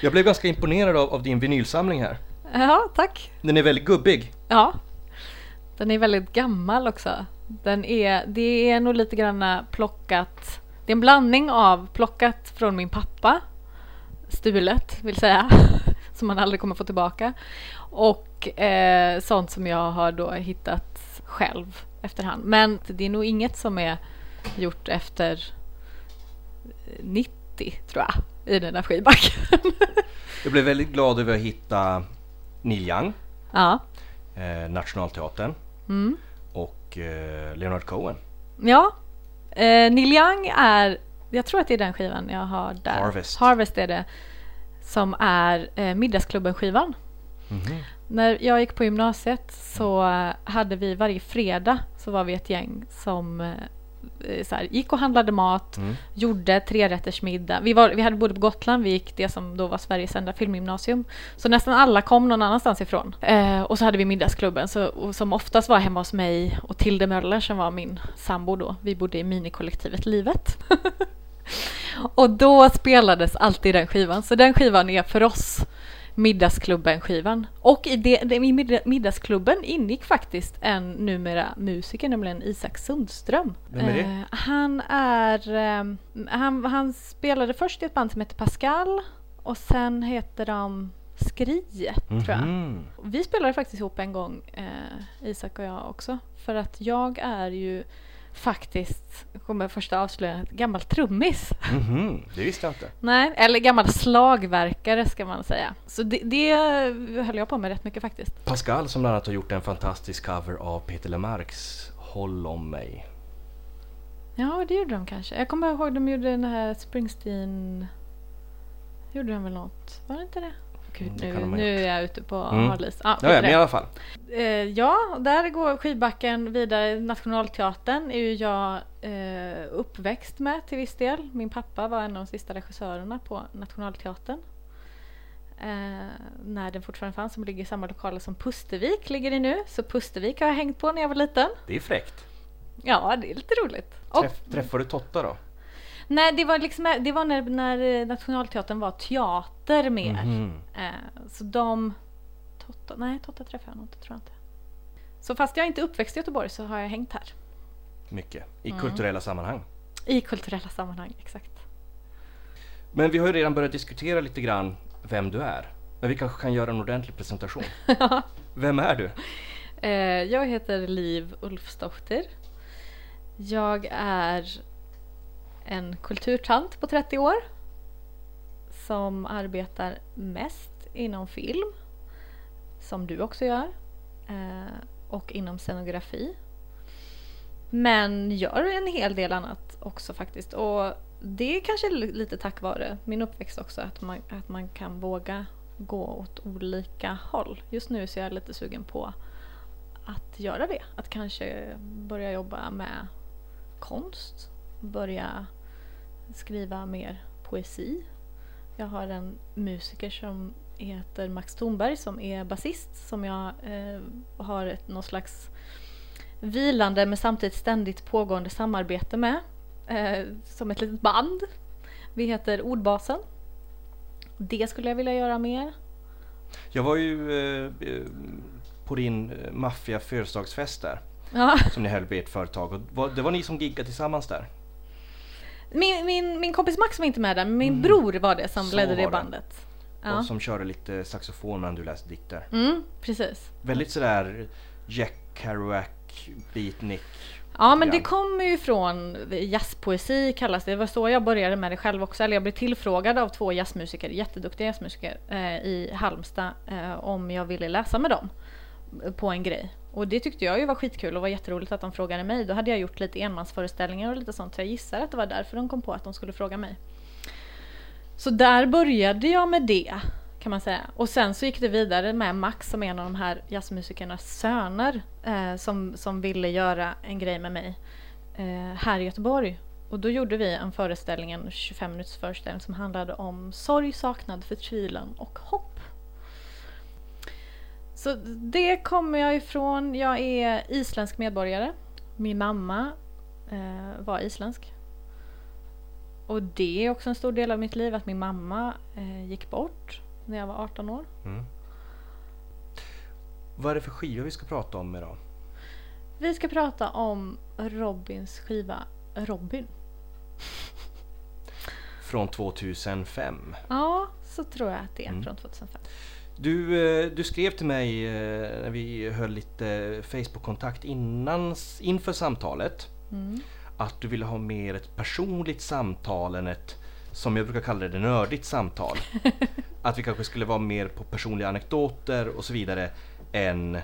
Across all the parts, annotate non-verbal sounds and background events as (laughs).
Jag blev ganska imponerad av, av din vinylsamling här. Ja, tack. Den är väldigt gubbig. Ja. Den är väldigt gammal också. Den är, det är nog lite grann plockat, det är en blandning av plockat från min pappa, stulet vill säga, (laughs) som man aldrig kommer få tillbaka, och eh, sånt som jag har då hittat själv efterhand. Men det är nog inget som är gjort efter 90 tror jag i den här skivbacken. (laughs) Jag blev väldigt glad över att hitta Neil Young, ja. eh, Nationalteatern Mm. och eh, Leonard Cohen, Ja. Eh, Neil Young är, jag tror att det är den skivan jag har där. Harvest. Harvest är det. Som är eh, Middagsklubben-skivan. Mhm. När jag gick på gymnasiet så hade vi varje fredag så var vi ett gäng som eh, så här, gick och handlade mat, Mm. gjorde trerättersmiddag. Vi, var, vi hade bodde på Gotland, vi gick det som då var Sveriges enda filmgymnasium. Så nästan alla kom någon annanstans ifrån. Eh, och så hade vi middagsklubben så, som oftast var hemma hos mig och Tilde Möller som var min sambo då. Vi bodde i minikollektivet Livet. (laughs) och då spelades alltid den skivan. Så den skivan är för oss Middagsklubben-skivan. Och i, det, i middag- Middagsklubben ingick faktiskt en numera musiker, nämligen Isak Sundström. Vem är det? Eh, han är... Eh, han, han spelade först i ett band som heter Pascal och sen heter de Skriet, tror jag. Mhm. Vi spelade faktiskt ihop en gång, eh, Isak och jag också. För att jag är ju faktiskt, kommer första avslöjandet, gammal trummis. Mhm. Det visste jag inte. Nej, eller gammal slagverkare ska man säga. Så det, det höll jag på med rätt mycket faktiskt. Pascal som bland annat har gjort en fantastisk cover av Peter Lemarks Håll om mig. Ja, det gjorde de kanske. Jag kommer ihåg de gjorde den här Springsteen... Gjorde de väl något? Var det inte det? Gud, Mm, nu, nu är jag ute på Mm. hal is. Ja, Ja, men i det. alla fall. Eh, ja, där går skidbacken vidare. Nationalteatern är ju jag eh, uppväxt med till viss del. Min pappa var en av de sista regissörerna på Nationalteatern. Eh, när den fortfarande fanns, som ligger i samma lokaler som Pustervik ligger i nu. Så Pustervik har jag hängt på när jag var liten. Det är fräckt. Ja, det är lite roligt. Och, Träff, träffade du Totta då? Nej, det var, liksom, det var när, när Nationalteatern var teater mer. Mhm. Eh, så de... Totta, nej, Totta träffade jag nog inte, tror jag inte. Så fast jag är inte uppväxt i Göteborg så har jag hängt här. Mycket. I Mm. kulturella sammanhang. I kulturella sammanhang, exakt. Men vi har ju redan börjat diskutera lite grann vem du är. Men vi kanske kan göra en ordentlig presentation. (laughs) Vem är du? Eh, jag heter Liv Ulfsdotter. Jag är en kulturtant på 30 år som arbetar mest inom film, som du också gör, eh, och inom scenografi. Men gör en hel del annat också faktiskt. Och det är kanske lite tack vare min uppväxt också, att man, att man kan våga gå åt olika håll. Just nu så är jag lite sugen på att göra det. Att kanske börja jobba med konst, börja skriva mer poesi. Jag har en musiker som heter Max Thornberg som är basist som jag eh, har ett, någon slags vilande men samtidigt ständigt pågående samarbete med. Eh, som ett litet band. Vi heter Ordbasen. Det skulle jag vilja göra mer. Jag var ju eh, på din eh, maffia födelsedagsfest där. Ja. Som ni höll vid ert företag. Och det var ni som giggade tillsammans där. Min, min, min kompis Max var inte med där, men min bror var det som Mm. Så ledde var det det. bandet. Ja. Och som körde lite saxofon medan du läste dikter. Mm, precis. Väldigt sådär Jack Kerouac, beatnik. Ja, men det kommer ju från jazzpoesi kallas det. Det var så jag började med det själv också. Eller jag blev tillfrågad av två jazzmusiker, jätteduktiga jazzmusiker eh, i Halmstad eh, om jag ville läsa med dem på en grej. Och det tyckte jag ju var skitkul och var jätteroligt att de frågade mig. Då hade jag gjort lite enmansföreställningar och lite sånt. Så jag gissar att det var därför de kom på att de skulle fråga mig. Så där började jag med det kan man säga. Och sen så gick det vidare med Max som är en av de här jazzmusikernas söner eh, som, som ville göra en grej med mig eh, här i Göteborg. Och då gjorde vi en föreställning, en 25 minuters föreställning som handlade om sorg, saknad, förtvivlan och hopp. Så det kommer jag ifrån. Jag är isländsk medborgare. Min mamma eh, var isländsk. Och det är också en stor del av mitt liv att min mamma eh, gick bort när jag var 18 år. Mm. Vad är det för skiva vi ska prata om idag? Vi ska prata om Robins skiva Robin. Från 2005. Ja, så tror jag att det är Mm. från 2005. Du, eh, du skrev till mig eh, när vi höll lite Facebook-kontakt inför samtalet Mm. att du ville ha mer ett personligt samtal än ett, som jag brukar kalla det, nördigt samtal. (laughs) att vi kanske skulle vara mer på personliga anekdoter och så vidare än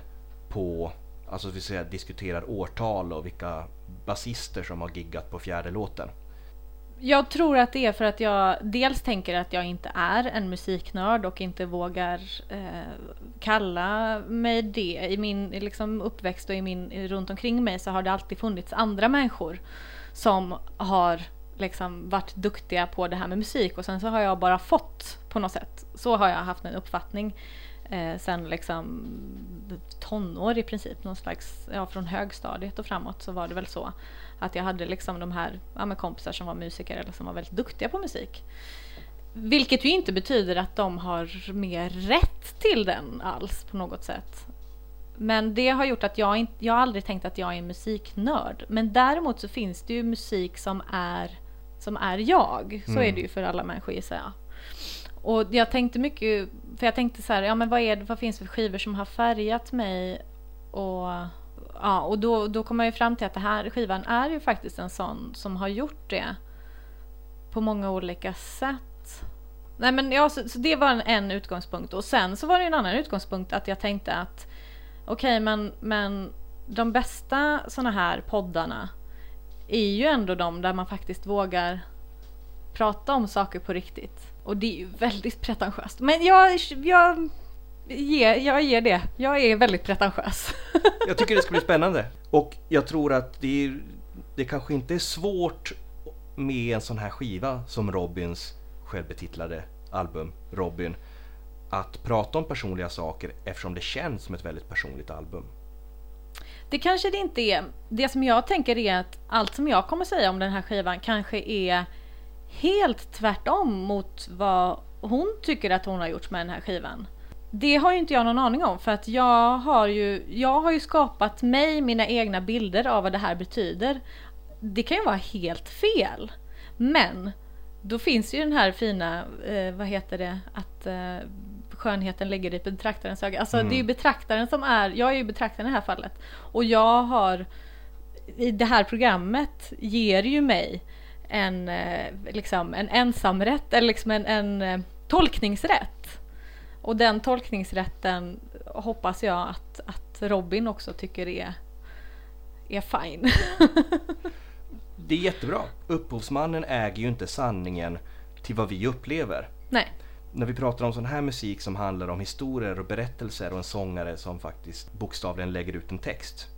på, alltså vi säger diskuterar årtal och vilka basister som har giggat på fjärde låten. Jag tror att det är för att jag dels tänker att jag inte är en musiknörd och inte vågar eh, kalla mig det. I min liksom, uppväxt och i min, runt omkring mig så har det alltid funnits andra människor som har liksom, varit duktiga på det här med musik och sen så har jag bara fått på något sätt. Så har jag haft en uppfattning eh, sen liksom tonår i princip, någon slags, ja från högstadiet och framåt så var det väl så att jag hade liksom de här ja, kompisar som var musiker eller som var väldigt duktiga på musik. Vilket ju inte betyder att de har mer rätt till den alls på något sätt. Men det har gjort att jag, inte, jag har aldrig tänkt att jag är en musiknörd. Men däremot så finns det ju musik som är, som är jag. Så Mm. är det ju för alla människor gissar jag. Och jag tänkte mycket, för jag tänkte så här, ja men vad, är det, vad finns det för skivor som har färgat mig? Och, ja, och då, då kom jag ju fram till att den här skivan är ju faktiskt en sån som har gjort det på många olika sätt. Nej men ja, så, så det var en, en utgångspunkt och sen så var det en annan utgångspunkt att jag tänkte att okej men, men de bästa såna här poddarna är ju ändå de där man faktiskt vågar prata om saker på riktigt. Och det är ju väldigt pretentiöst. Men jag, jag, ger, jag ger det. Jag är väldigt pretentiös. (laughs) Jag tycker det ska bli spännande. Och jag tror att det, är, det kanske inte är svårt med en sån här skiva som Robins självbetitlade album Robin att prata om personliga saker eftersom det känns som ett väldigt personligt album. Det kanske det inte är. Det som jag tänker är att allt som jag kommer säga om den här skivan kanske är helt tvärtom mot vad hon tycker att hon har gjort med den här skivan. Det har ju inte jag någon aning om för att jag har ju, jag har ju skapat mig mina egna bilder av vad det här betyder. Det kan ju vara helt fel. Men då finns ju den här fina, eh, vad heter det, att eh, skönheten ligger i betraktarens öga. Alltså Mm. det är ju betraktaren som är, jag är ju betraktaren i det här fallet. Och jag har, i det här programmet ger ju mig en, eh, liksom, en ensamrätt, eller liksom en, en eh, tolkningsrätt. Och den tolkningsrätten hoppas jag att, att Robin också tycker är, är fine. (laughs) Det är jättebra. Upphovsmannen äger ju inte sanningen till vad vi upplever. Nej. När vi pratar om sån här musik som handlar om historier och berättelser och en sångare som faktiskt bokstavligen lägger ut en text.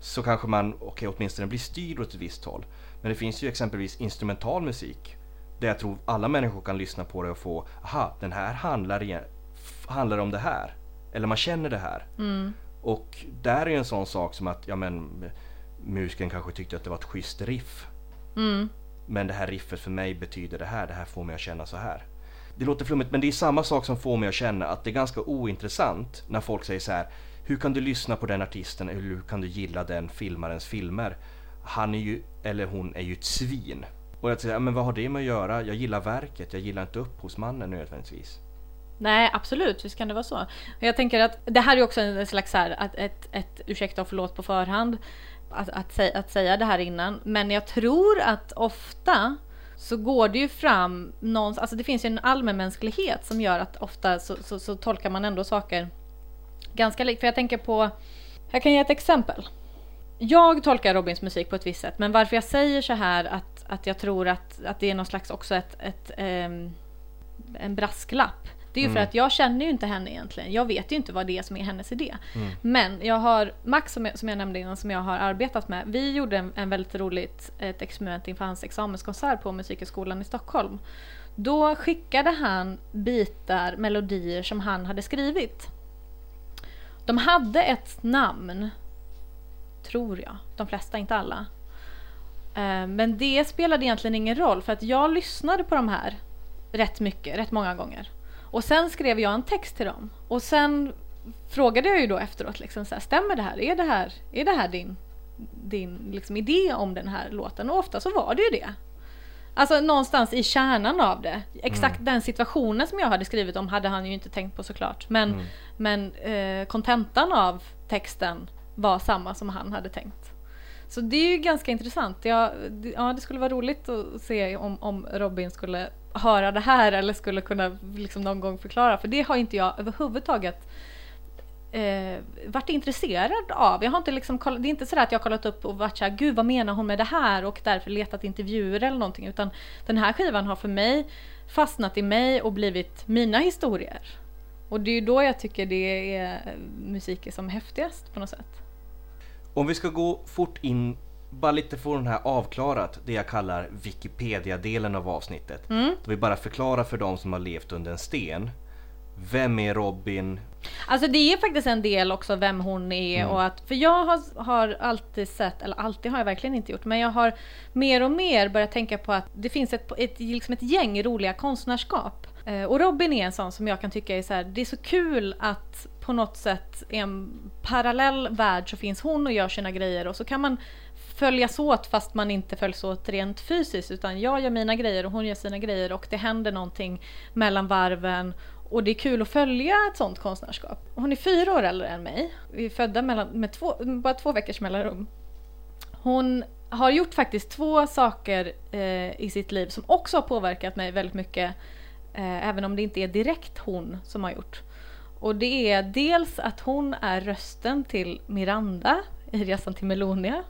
Så kanske man, okej åtminstone blir styrd åt ett visst håll. Men det finns ju exempelvis instrumental musik. Där jag tror alla människor kan lyssna på det och få, aha, den här handlar, handlar om det här. Eller man känner det här. Mm. Och där är ju en sån sak som att, ja men, musikern kanske tyckte att det var ett schysst riff. Mm. Men det här riffet för mig betyder det här, det här får mig att känna så här. Det låter flummigt men det är samma sak som får mig att känna att det är ganska ointressant när folk säger så här. Hur kan du lyssna på den artisten eller hur kan du gilla den filmarens filmer? Han är ju, eller hon är ju ett svin. Och jag säger, "Ja, men vad har det med att göra? Jag gillar verket, jag gillar inte upphovsmannen nödvändigtvis. Nej, absolut, visst kan det vara så. Jag tänker att det här är också en slags så här, att ett, ett ursäkta och förlåt på förhand, att, att, säga, att säga det här innan. Men jag tror att ofta så går det ju fram någon, alltså det finns ju en allmänmänsklighet som gör att ofta så, så, så tolkar man ändå saker ganska likt. För jag tänker på, jag kan ge ett exempel. Jag tolkar Robins musik på ett visst sätt, men varför jag säger så här att, att jag tror att, att det är någon slags också ett, ett ehm, en brasklapp. Det är ju för Mm. att jag känner ju inte henne egentligen. Jag vet ju inte vad det är som är hennes idé. Mm. Men jag har, Max som jag, som jag nämnde innan, som jag har arbetat med, vi gjorde en, en väldigt roligt ett experiment inför hans examenskonsert på Musikhögskolan i Stockholm. Då skickade han bitar, melodier som han hade skrivit. De hade ett namn, tror jag. De flesta, inte alla. Eh, Men det spelade egentligen ingen roll för att jag lyssnade på de här rätt mycket, rätt många gånger. Och sen skrev jag en text till dem. Och sen frågade jag ju då efteråt, liksom, så här, stämmer det här? Är det här, är det här din, din liksom, idé om den här låten? Och ofta så var det ju det. Alltså någonstans i kärnan av det. Exakt den situationen som jag hade skrivit om hade han ju inte tänkt på såklart. Men, men eh, kontentan av texten var samma som han hade tänkt. Så det är ju ganska intressant. Ja, det, ja, det skulle vara roligt att se om, om Robin skulle höra det här eller skulle kunna liksom någon gång förklara. För det har inte jag överhuvudtaget eh, varit intresserad av. Jag har inte liksom koll- det är inte så att jag har kollat upp och varit såhär, gud vad menar hon med det här och därför letat intervjuer eller någonting. Utan den här skivan har för mig fastnat i mig och blivit mina historier. Och det är ju då jag tycker det är eh, musik är som häftigast på något sätt. Om vi ska gå fort in, bara lite få den här avklarat, det jag kallar Wikipedia-delen av avsnittet. Mm. Då vi bara förklarar för de som har levt under en sten. Vem är Robin? Alltså det är faktiskt en del också vem hon är och att, för jag har, har alltid sett, eller alltid har jag verkligen inte gjort, men jag har mer och mer börjat tänka på att det finns ett, ett, liksom ett gäng roliga konstnärskap. Eh, Och Robin är en sån som jag kan tycka är så här, det är så kul att på något sätt i en parallell värld så finns hon och gör sina grejer och så kan man följas åt fast man inte följs åt rent fysiskt utan jag gör mina grejer och hon gör sina grejer och det händer någonting mellan varven och det är kul att följa ett sånt konstnärskap. Hon är fyra år äldre än mig. Vi är födda mellan, med två, bara två veckors mellanrum. Hon har gjort faktiskt två saker eh, i sitt liv som också har påverkat mig väldigt mycket. Eh, även om det inte är direkt hon som har gjort. Och det är dels att hon är rösten till Miranda i Resan till Melonia.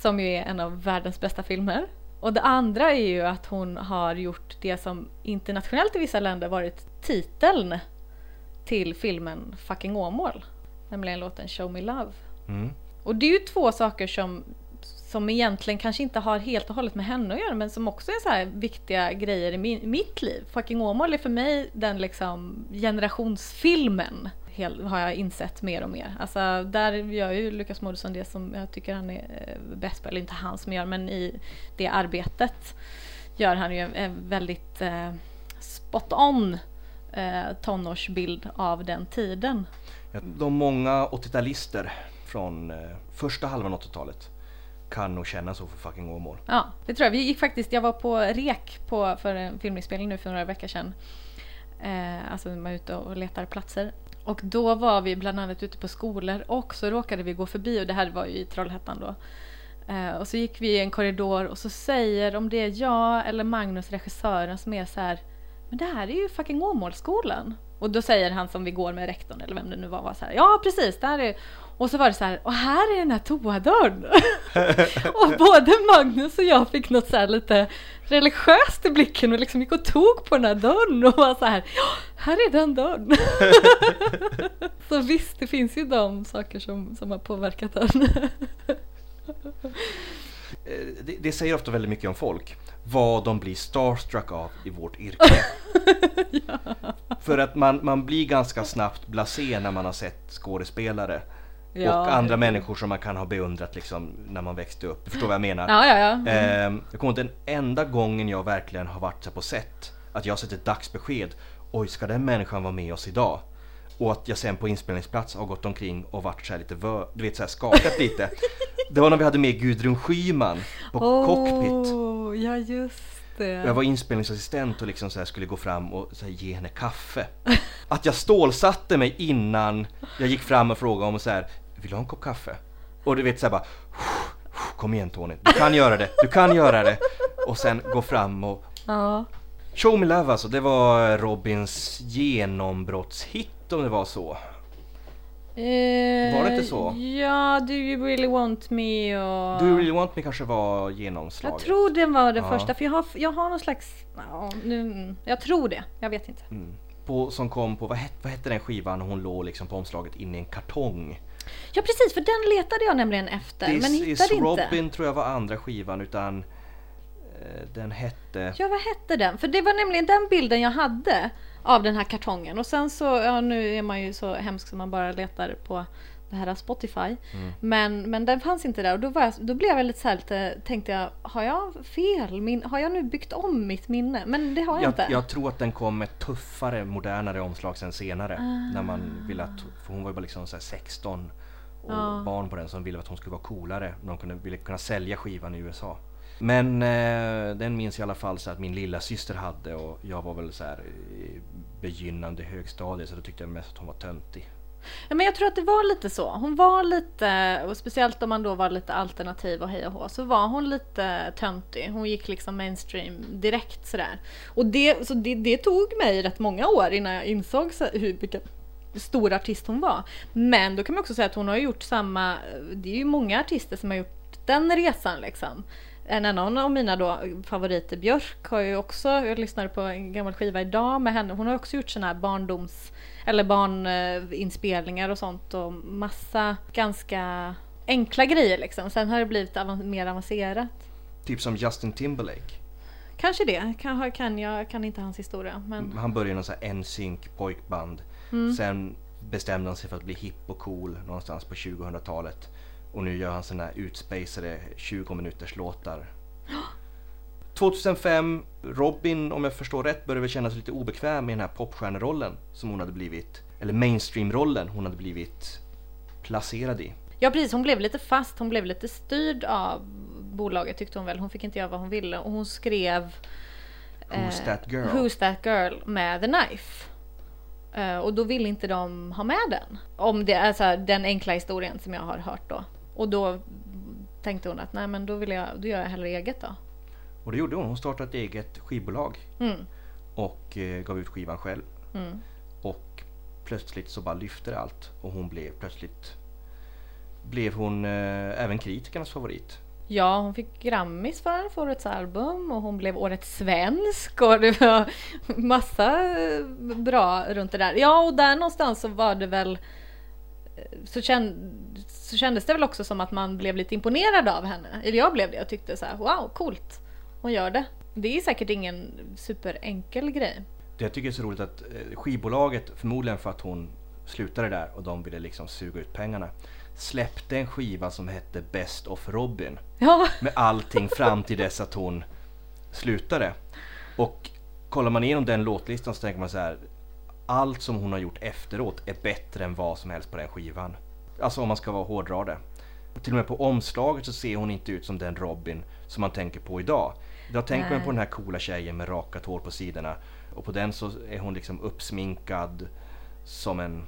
Som ju är en av världens bästa filmer. Och det andra är ju att hon har gjort det som internationellt i vissa länder varit titeln till filmen Fucking Åmål. Nämligen låten Show Me Love. Mm. Och det är ju två saker som, som egentligen kanske inte har helt och hållet med henne att göra men som också är så här viktiga grejer i min, mitt liv. Fucking Åmål är för mig den liksom generationsfilmen hel, har jag insett mer och mer. Alltså där gör ju Lukas Moodysson det som jag tycker han är eh, bäst på, eller inte han som gör men i det arbetet gör han ju en, väldigt eh, spot on eh, tonårsbild av den tiden. De många 80-talister från eh, första halvan 80-talet kan nog känna så för fucking Åmål. Ja, det tror jag. Vi gick faktiskt, jag var på REK på, för en filminspelning nu för några veckor sedan. Eh, alltså man är ute och letar platser. Och då var vi bland annat ute på skolor och så råkade vi gå förbi, och det här var ju i Trollhättan då. Eh, och så gick vi i en korridor och så säger, om det är jag eller Magnus, regissören, som är så här Men det här är ju fucking Åmålsskolan. Och då säger han som vi går med rektorn, eller vem det nu var, var så här, Ja precis, där är och så var det så här, och här är den här toadörren. (laughs) och både Magnus och jag fick något så lite religiöst i blicken och liksom gick och tog på den här dörren och var så här, ja, här är den dörren. (laughs) så visst, det finns ju de saker som, som har påverkat den. Eh, Det, det säger ofta väldigt mycket om folk. Vad de blir starstruck av i vårt yrke. (laughs) För att man, man blir ganska snabbt blasé när man har sett skådespelare. Ja. Och andra människor som man kan ha beundrat liksom när man växte upp. Du förstår vad jag menar? Ja, ja, ja. Ehm, jag kommer inte den enda gången jag verkligen har varit så på set att jag har sett ett dagsbesked. Oj, ska den människan vara med oss idag? Och att jag sen på inspelningsplats har gått omkring och varit så lite vö- du vet så här skakat lite. (laughs) Det var när vi hade med Gudrun Schyman på Cockpit. Åh, ja just det. Jag var inspelningsassistent och liksom så skulle gå fram och så ge henne kaffe. (laughs) Att jag stålsatte mig innan jag gick fram och frågade om så här, vill du ha en kopp kaffe? Och du vet så här bara, kom igen Tony, du kan göra det, du kan göra det. Och sen gå fram och Ja. Show Me Love alltså, det var Robins genombrottshit om det var så. Eh, Var det inte så? Ja, Do You Really Want Me och... Do You Really Want Me kanske var genomslaget. Jag tror det var det Ja. första, för jag har, jag har någon slags... Ja, nu, jag tror det, jag vet inte. Mm. På, som kom på, vad hette, vad hette den skivan hon låg liksom på omslaget inne i en kartong? Ja precis, för den letade jag nämligen efter, This men is hittade inte. Robin tror jag var andra skivan utan eh, den hette... Ja, vad hette den? För det var nämligen den bilden jag hade av den här kartongen. Och sen så, ja nu är man ju så hemsk som man bara letar på det här Spotify. Mm. Men, men den fanns inte där och då, jag, då blev jag lite så här lite, tänkte jag, har jag fel? Min, har jag nu byggt om mitt minne? Men det har jag, Jag, inte. jag tror att den kom med tuffare, modernare omslag sen senare. När man ville att, för hon var ju bara liksom så här 16 och Ja. barn på den som ville att hon skulle vara coolare. De kunde, ville kunna sälja skivan i USA. Men eh, den minns jag i alla fall så att min lilla syster hade och jag var väl så här i begynnande högstadie så då tyckte jag mest att hon var töntig. Ja, men jag tror att det var lite så. Hon var lite, och speciellt om man då var lite alternativ och hej och hå, så var hon lite töntig. Hon gick liksom mainstream direkt sådär. Och det, så det, det tog mig rätt många år innan jag insåg så, hur vilken stor artist hon var. Men då kan man också säga att hon har gjort samma, det är ju många artister som har gjort den resan liksom. En annan av mina då favoriter, Björk, har ju också, jag lyssnade på en gammal skiva idag med henne, hon har också gjort sådana här barndoms eller barninspelningar och sånt och massa ganska enkla grejer liksom. Sen har det blivit avan- mer avancerat. Typ som Justin Timberlake. Kanske det, kan, kan jag kan inte hans historia. Men Han började i någon sån här NSYNC pojkband. Mm. Sen bestämde han sig för att bli hipp och cool någonstans på 2000-talet. Och nu gör han såna här utspacade 20 minuters låtar. 2005, Robin om jag förstår rätt började väl känna sig lite obekväm med den här popstjärnerollen som hon hade blivit, eller mainstream-rollen hon hade blivit placerad i. ja precis, hon blev lite fast, hon blev lite styrd av bolaget tyckte hon väl. Hon fick inte göra vad hon ville och hon skrev Who's eh, that girl? Who's that girl med The Knife. Eh, och då ville inte de ha med den. Om det är så här, den enkla historien som jag har hört då. Och då tänkte hon att nej men då, vill jag, då gör jag hellre eget då. Och det gjorde hon. Hon startade ett eget skivbolag Mm, och eh, gav ut skivan själv. mm. Och plötsligt så bara lyfte det allt och hon blev plötsligt blev hon eh, även kritikernas favorit. Ja, hon fick Grammis för årets album och hon blev årets svensk och det var massa eh, bra runt det där. Ja, och där någonstans så var det väl eh, så, känd, så kändes det väl också som att man blev lite imponerad av henne. Eller jag blev det och tyckte så här, wow, coolt. Hon gör det. Det är säkert ingen superenkel grej. Det jag tycker är så roligt att eh, skivbolaget, förmodligen för att hon slutade där och de ville liksom suga ut pengarna, släppte en skiva som hette Best of Robin. Ja, med allting fram till dess att hon slutade. Och kollar man igenom den låtlistan så tänker man så här. Allt som hon har gjort efteråt är bättre än vad som helst på den skivan. Alltså om man ska vara hårdra det. Till och med på omslaget så ser hon inte ut som den Robin som man tänker på idag. Idag tänker man på den här coola tjejen med rakat hår på sidorna. Och på den så är hon liksom uppsminkad som en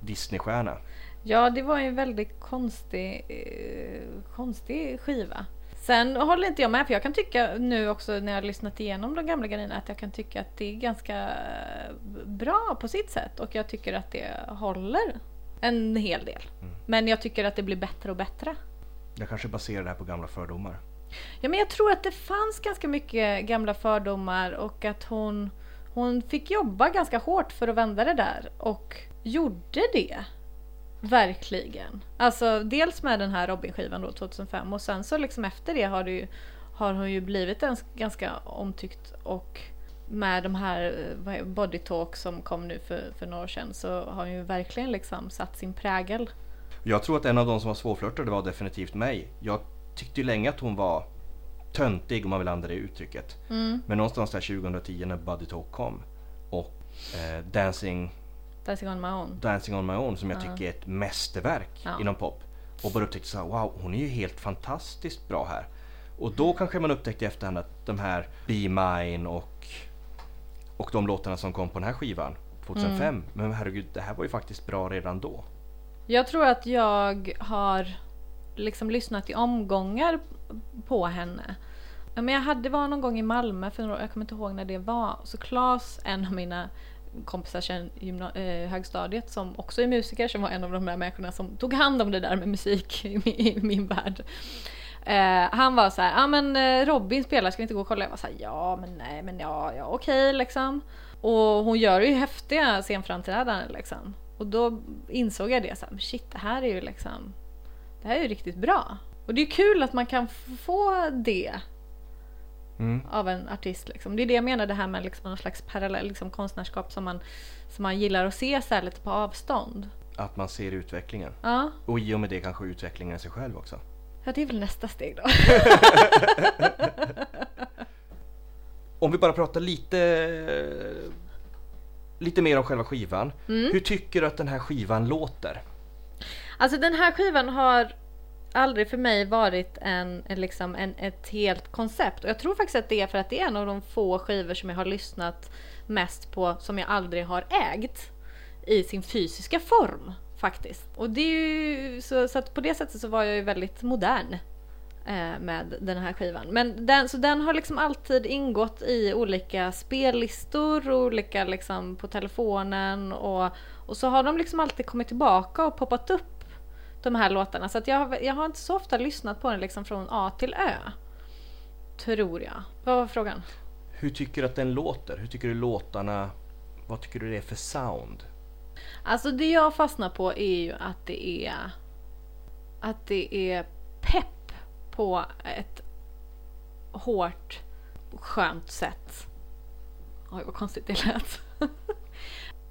Disneystjärna. Ja, det var ju en väldigt konstig, eh, konstig skiva. Sen håller inte jag med, för jag kan tycka nu också när jag har lyssnat igenom de gamla grejerna att jag kan tycka att det är ganska bra på sitt sätt och jag tycker att det håller en hel del. Men jag tycker att det blir bättre och bättre. Jag kanske baserar det här på gamla fördomar. Ja, men jag tror att det fanns ganska mycket gamla fördomar och att hon, hon fick jobba ganska hårt för att vända det där och gjorde det. Verkligen. Alltså dels med den här Robin-skivan då 2005 och sen så liksom efter det har, det ju, har hon ju blivit en ganska omtyckt och med de här eh, Body Talk som kom nu för, för några år sedan så har hon ju verkligen liksom satt sin prägel. Jag tror att en av de som var svårflörtade var definitivt mig. Jag tyckte ju länge att hon var töntig om man vill använda det uttrycket. Mm. Men någonstans där 2010 när Buddy Talk kom och eh, Dancing, Dancing on my own. Dancing on my own som jag Ja. tycker är ett mästerverk Ja. inom pop. Och bara upptäckte så här, wow hon är ju helt fantastiskt bra här. Och då kanske man upptäckte i efterhand att de här Be Mine och, och de låtarna som kom på den här skivan 2005. Mm. Men herregud, det här var ju faktiskt bra redan då. Jag tror att jag har liksom lyssnat i omgångar på henne. Men jag hade, var någon gång i Malmö, för jag kommer inte ihåg när det var. Så Claes, en av mina kompisar sen gymna- eh, högstadiet som också är musiker, som var en av de där människorna som tog hand om det där med musik i min, i min värld. Eh, han var så här, ja men eh, Robin spelar, ska vi inte gå och kolla? Jag var så här, ja men nej men ja, ja okej liksom. Och hon gör ju häftiga scenframträdanden liksom. Och då insåg jag det, så här, shit det här är ju liksom, det här är ju riktigt bra. Och det är kul att man kan få det Mm. av en artist. Liksom. Det är det jag menar, det här med liksom någon slags parallell liksom konstnärskap som man, som man gillar att se så lite på avstånd. Att man ser utvecklingen. Ja. Och i och med det kanske utvecklingen i sig själv också. Ja, det är väl nästa steg då. (laughs) Om vi bara pratar lite, lite mer om själva skivan. Mm. Hur tycker du att den här skivan låter? Alltså den här skivan har aldrig för mig varit en, en, liksom en, ett helt koncept. Och jag tror faktiskt att det är för att det är en av de få skivor som jag har lyssnat mest på som jag aldrig har ägt i sin fysiska form faktiskt. Och det är ju, så, så att på det sättet så var jag ju väldigt modern eh, med den här skivan. Men den, så den har liksom alltid ingått i olika spellistor, och olika liksom på telefonen och, och så har de liksom alltid kommit tillbaka och poppat upp de här låtarna. Så att jag, jag har inte så ofta lyssnat på den liksom från A till Ö. Tror jag. Vad var frågan? Hur tycker du att den låter? Hur tycker du låtarna, vad tycker du det är för sound? Alltså det jag fastnar på är ju att det är att det är pepp på ett hårt, skönt sätt. Oj vad konstigt det lät. (laughs)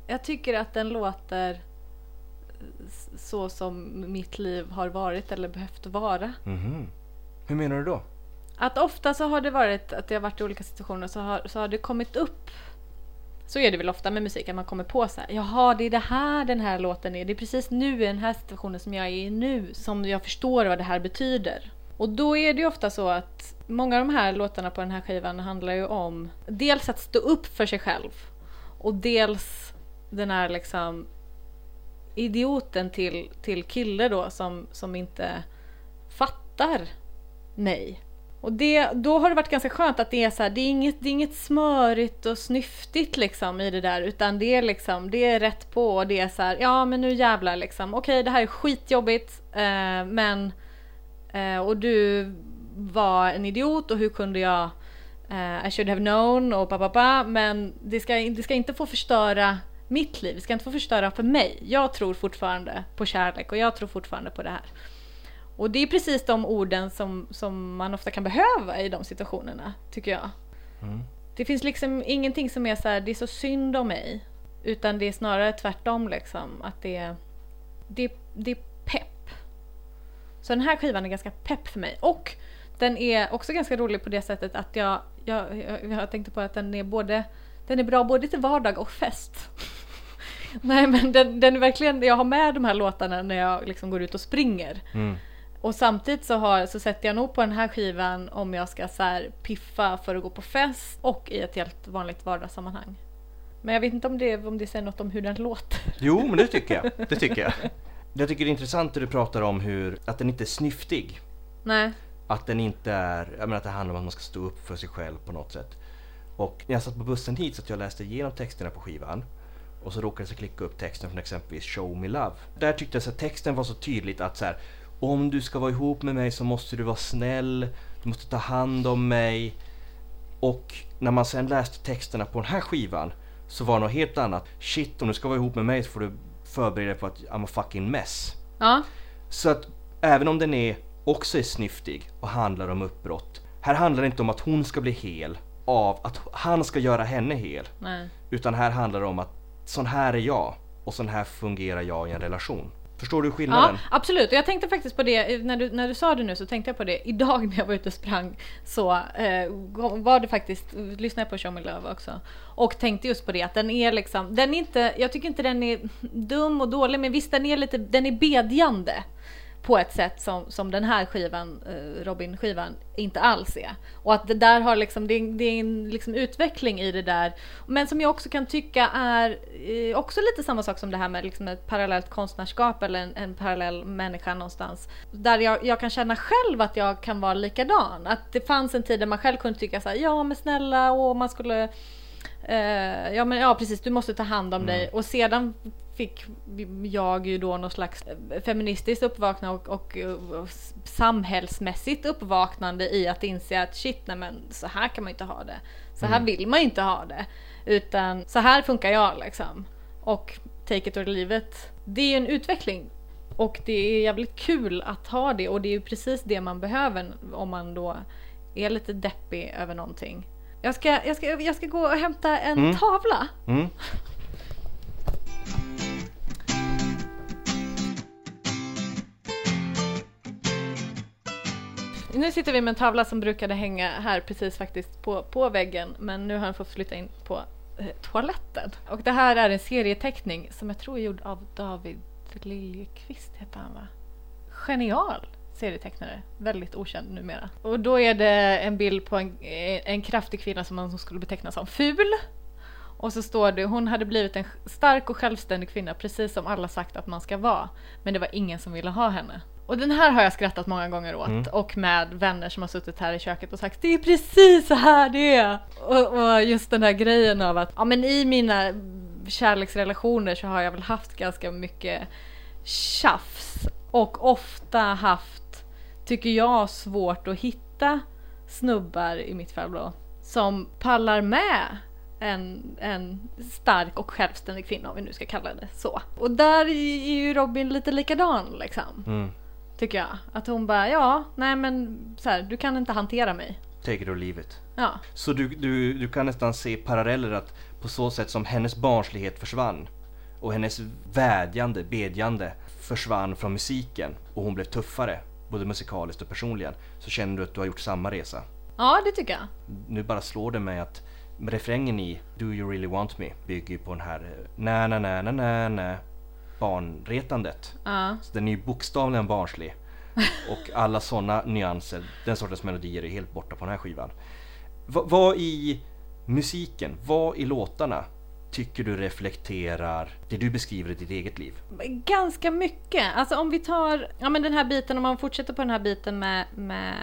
jag tycker att den låter så som mitt liv har varit eller behövt vara. Mhm. Hur menar du då? Att ofta så har det varit att jag har varit i olika situationer så har, så har det kommit upp så är det väl ofta med musik, att man kommer på så här, jaha det är det här den här låten är, det är precis nu i den här situationen som jag är i nu som jag förstår vad det här betyder. Och då är det ju ofta så att många av de här låtarna på den här skivan handlar ju om dels att stå upp för sig själv och dels den här liksom idioten till, till kille då som, som inte fattar mig. Och det, då har det varit ganska skönt att det är så här, det är inget, det är inget smörigt och snyftigt liksom i det där utan det är liksom, det är rätt på och det är så här, ja men nu jävlar liksom, okej det här är skitjobbigt eh, men eh, och du var en idiot och hur kunde jag eh, I should have known och pappa men det ska, det ska inte få förstöra mitt liv, det ska inte få förstöra för mig. Jag tror fortfarande på kärlek och jag tror fortfarande på det här. Och det är precis de orden som, som man ofta kan behöva i de situationerna, tycker jag. Mm. Det finns liksom ingenting som är så här, det är så synd om mig. Utan det är snarare tvärtom liksom, att det är, det, det är pepp. Så den här skivan är ganska pepp för mig. Och den är också ganska rolig på det sättet att jag, jag, jag, tänkte på att den är både, den är bra både till vardag och fest. (laughs) Nej men den, den är verkligen, jag har med de här låtarna när jag liksom går ut och springer. Mm. Och samtidigt så, har, så sätter jag nog på den här skivan om jag ska så piffa för att gå på fest och i ett helt vanligt vardagssammanhang. Men jag vet inte om det, om det säger något om hur den låter. Jo, men det tycker jag. (laughs) Det tycker jag. Jag tycker det är intressant när du pratar om hur, att den inte är snyftig. Nej. Att den inte är, jag menar att det handlar om att man ska stå upp för sig själv på något sätt. Och när jag satt på bussen hit så att jag läste igenom texterna på skivan. Och så råkade jag klicka upp texten från exempelvis Show Me Love. Där tyckte jag att texten var så tydligt att så här, om du ska vara ihop med mig så måste du vara snäll, du måste ta hand om mig. Och när man sen läste texterna på den här skivan så var det något helt annat. Shit, om du ska vara ihop med mig så får du förbereda dig på att I'm a fucking mess. Ja. Så att även om den är också är snyftig och handlar om uppbrott. Här handlar det inte om att hon ska bli hel av att han ska göra henne hel. Nej. Utan här handlar det om att sån här är jag och sån här fungerar jag i en relation. Förstår du skillnaden? Ja, absolut. Och jag tänkte faktiskt på det, när du, när du sa det nu så tänkte jag på det. Idag (laughs) när jag var ute och sprang så eh, var det faktiskt, lyssnade jag på Show Me Love också. Och tänkte just på det att den är liksom, den är inte, jag tycker inte den är dum och dålig men visst den är lite, den är bedjande. På ett sätt som, som den här skivan, eh, Robin-skivan, inte alls är. Och att det där har liksom, det är, det är en liksom utveckling i det där. Men som jag också kan tycka är eh, också lite samma sak som det här med liksom ett parallellt konstnärskap eller en, en parallell människa någonstans. Där jag, jag kan känna själv att jag kan vara likadan. Att det fanns en tid där man själv kunde tycka så här, ja men snälla, och man skulle Eh, ja men ja precis, du måste ta hand om dig. Och sedan fick jag ju då någon slags feministiskt uppvaknande och, och, och samhällsmässigt uppvaknande i att inse att shit, nej men så här kan man inte ha det. Så här vill man inte ha det. Utan så här funkar jag liksom. Och take it or leave it. Det är ju en utveckling. Och det är jävligt kul att ha det och det är ju precis det man behöver om man då är lite deppig över någonting. Jag ska, jag ska, jag ska gå och hämta en Mm. tavla. Mm. Nu sitter vi med en tavla som brukade hänga här precis faktiskt på, på väggen men nu har den fått flytta in på eh, toaletten. Och det här är en serieteckning som jag tror är gjord av David Liljeqvist heter han va? Genial serietecknare, väldigt okänd numera. Och då är det en bild på en, eh, en kraftig kvinna som man skulle beteckna som ful. Och så står det, hon hade blivit en stark och självständig kvinna precis som alla sagt att man ska vara. Men det var ingen som ville ha henne. Och den här har jag skrattat många gånger åt Mm. och med vänner som har suttit här i köket och sagt det är precis så här det är. Och, och just den här grejen av att ja men i mina kärleksrelationer så har jag väl haft ganska mycket tjafs och ofta haft, tycker jag, svårt att hitta snubbar i mitt fall då som pallar med en, en stark och självständig kvinna om vi nu ska kalla det så. Och där är ju Robin lite likadan liksom. Mm. Tycker jag. Att hon bara, ja, nej men så här, du kan inte hantera mig. Take it or leave it. Ja, Så du, du, du kan nästan se paralleller att på så sätt som hennes barnslighet försvann och hennes vädjande, bedjande försvann från musiken och hon blev tuffare, både musikaliskt och personligen, så känner du att du har gjort samma resa. ja det tycker jag. Nu bara slår det mig att refrängen i Do you really want me bygger ju på den här eh, nä nä nä nä nä nä barnretandet. Ja. Så den är ju bokstavligen barnslig. (laughs) Och alla sådana nyanser, den sortens melodier är helt borta på den här skivan. Va- vad i musiken, vad i låtarna tycker du reflekterar det du beskriver i ditt eget liv? Ganska mycket. Alltså om vi tar ja, men den här biten, om man fortsätter på den här biten med, med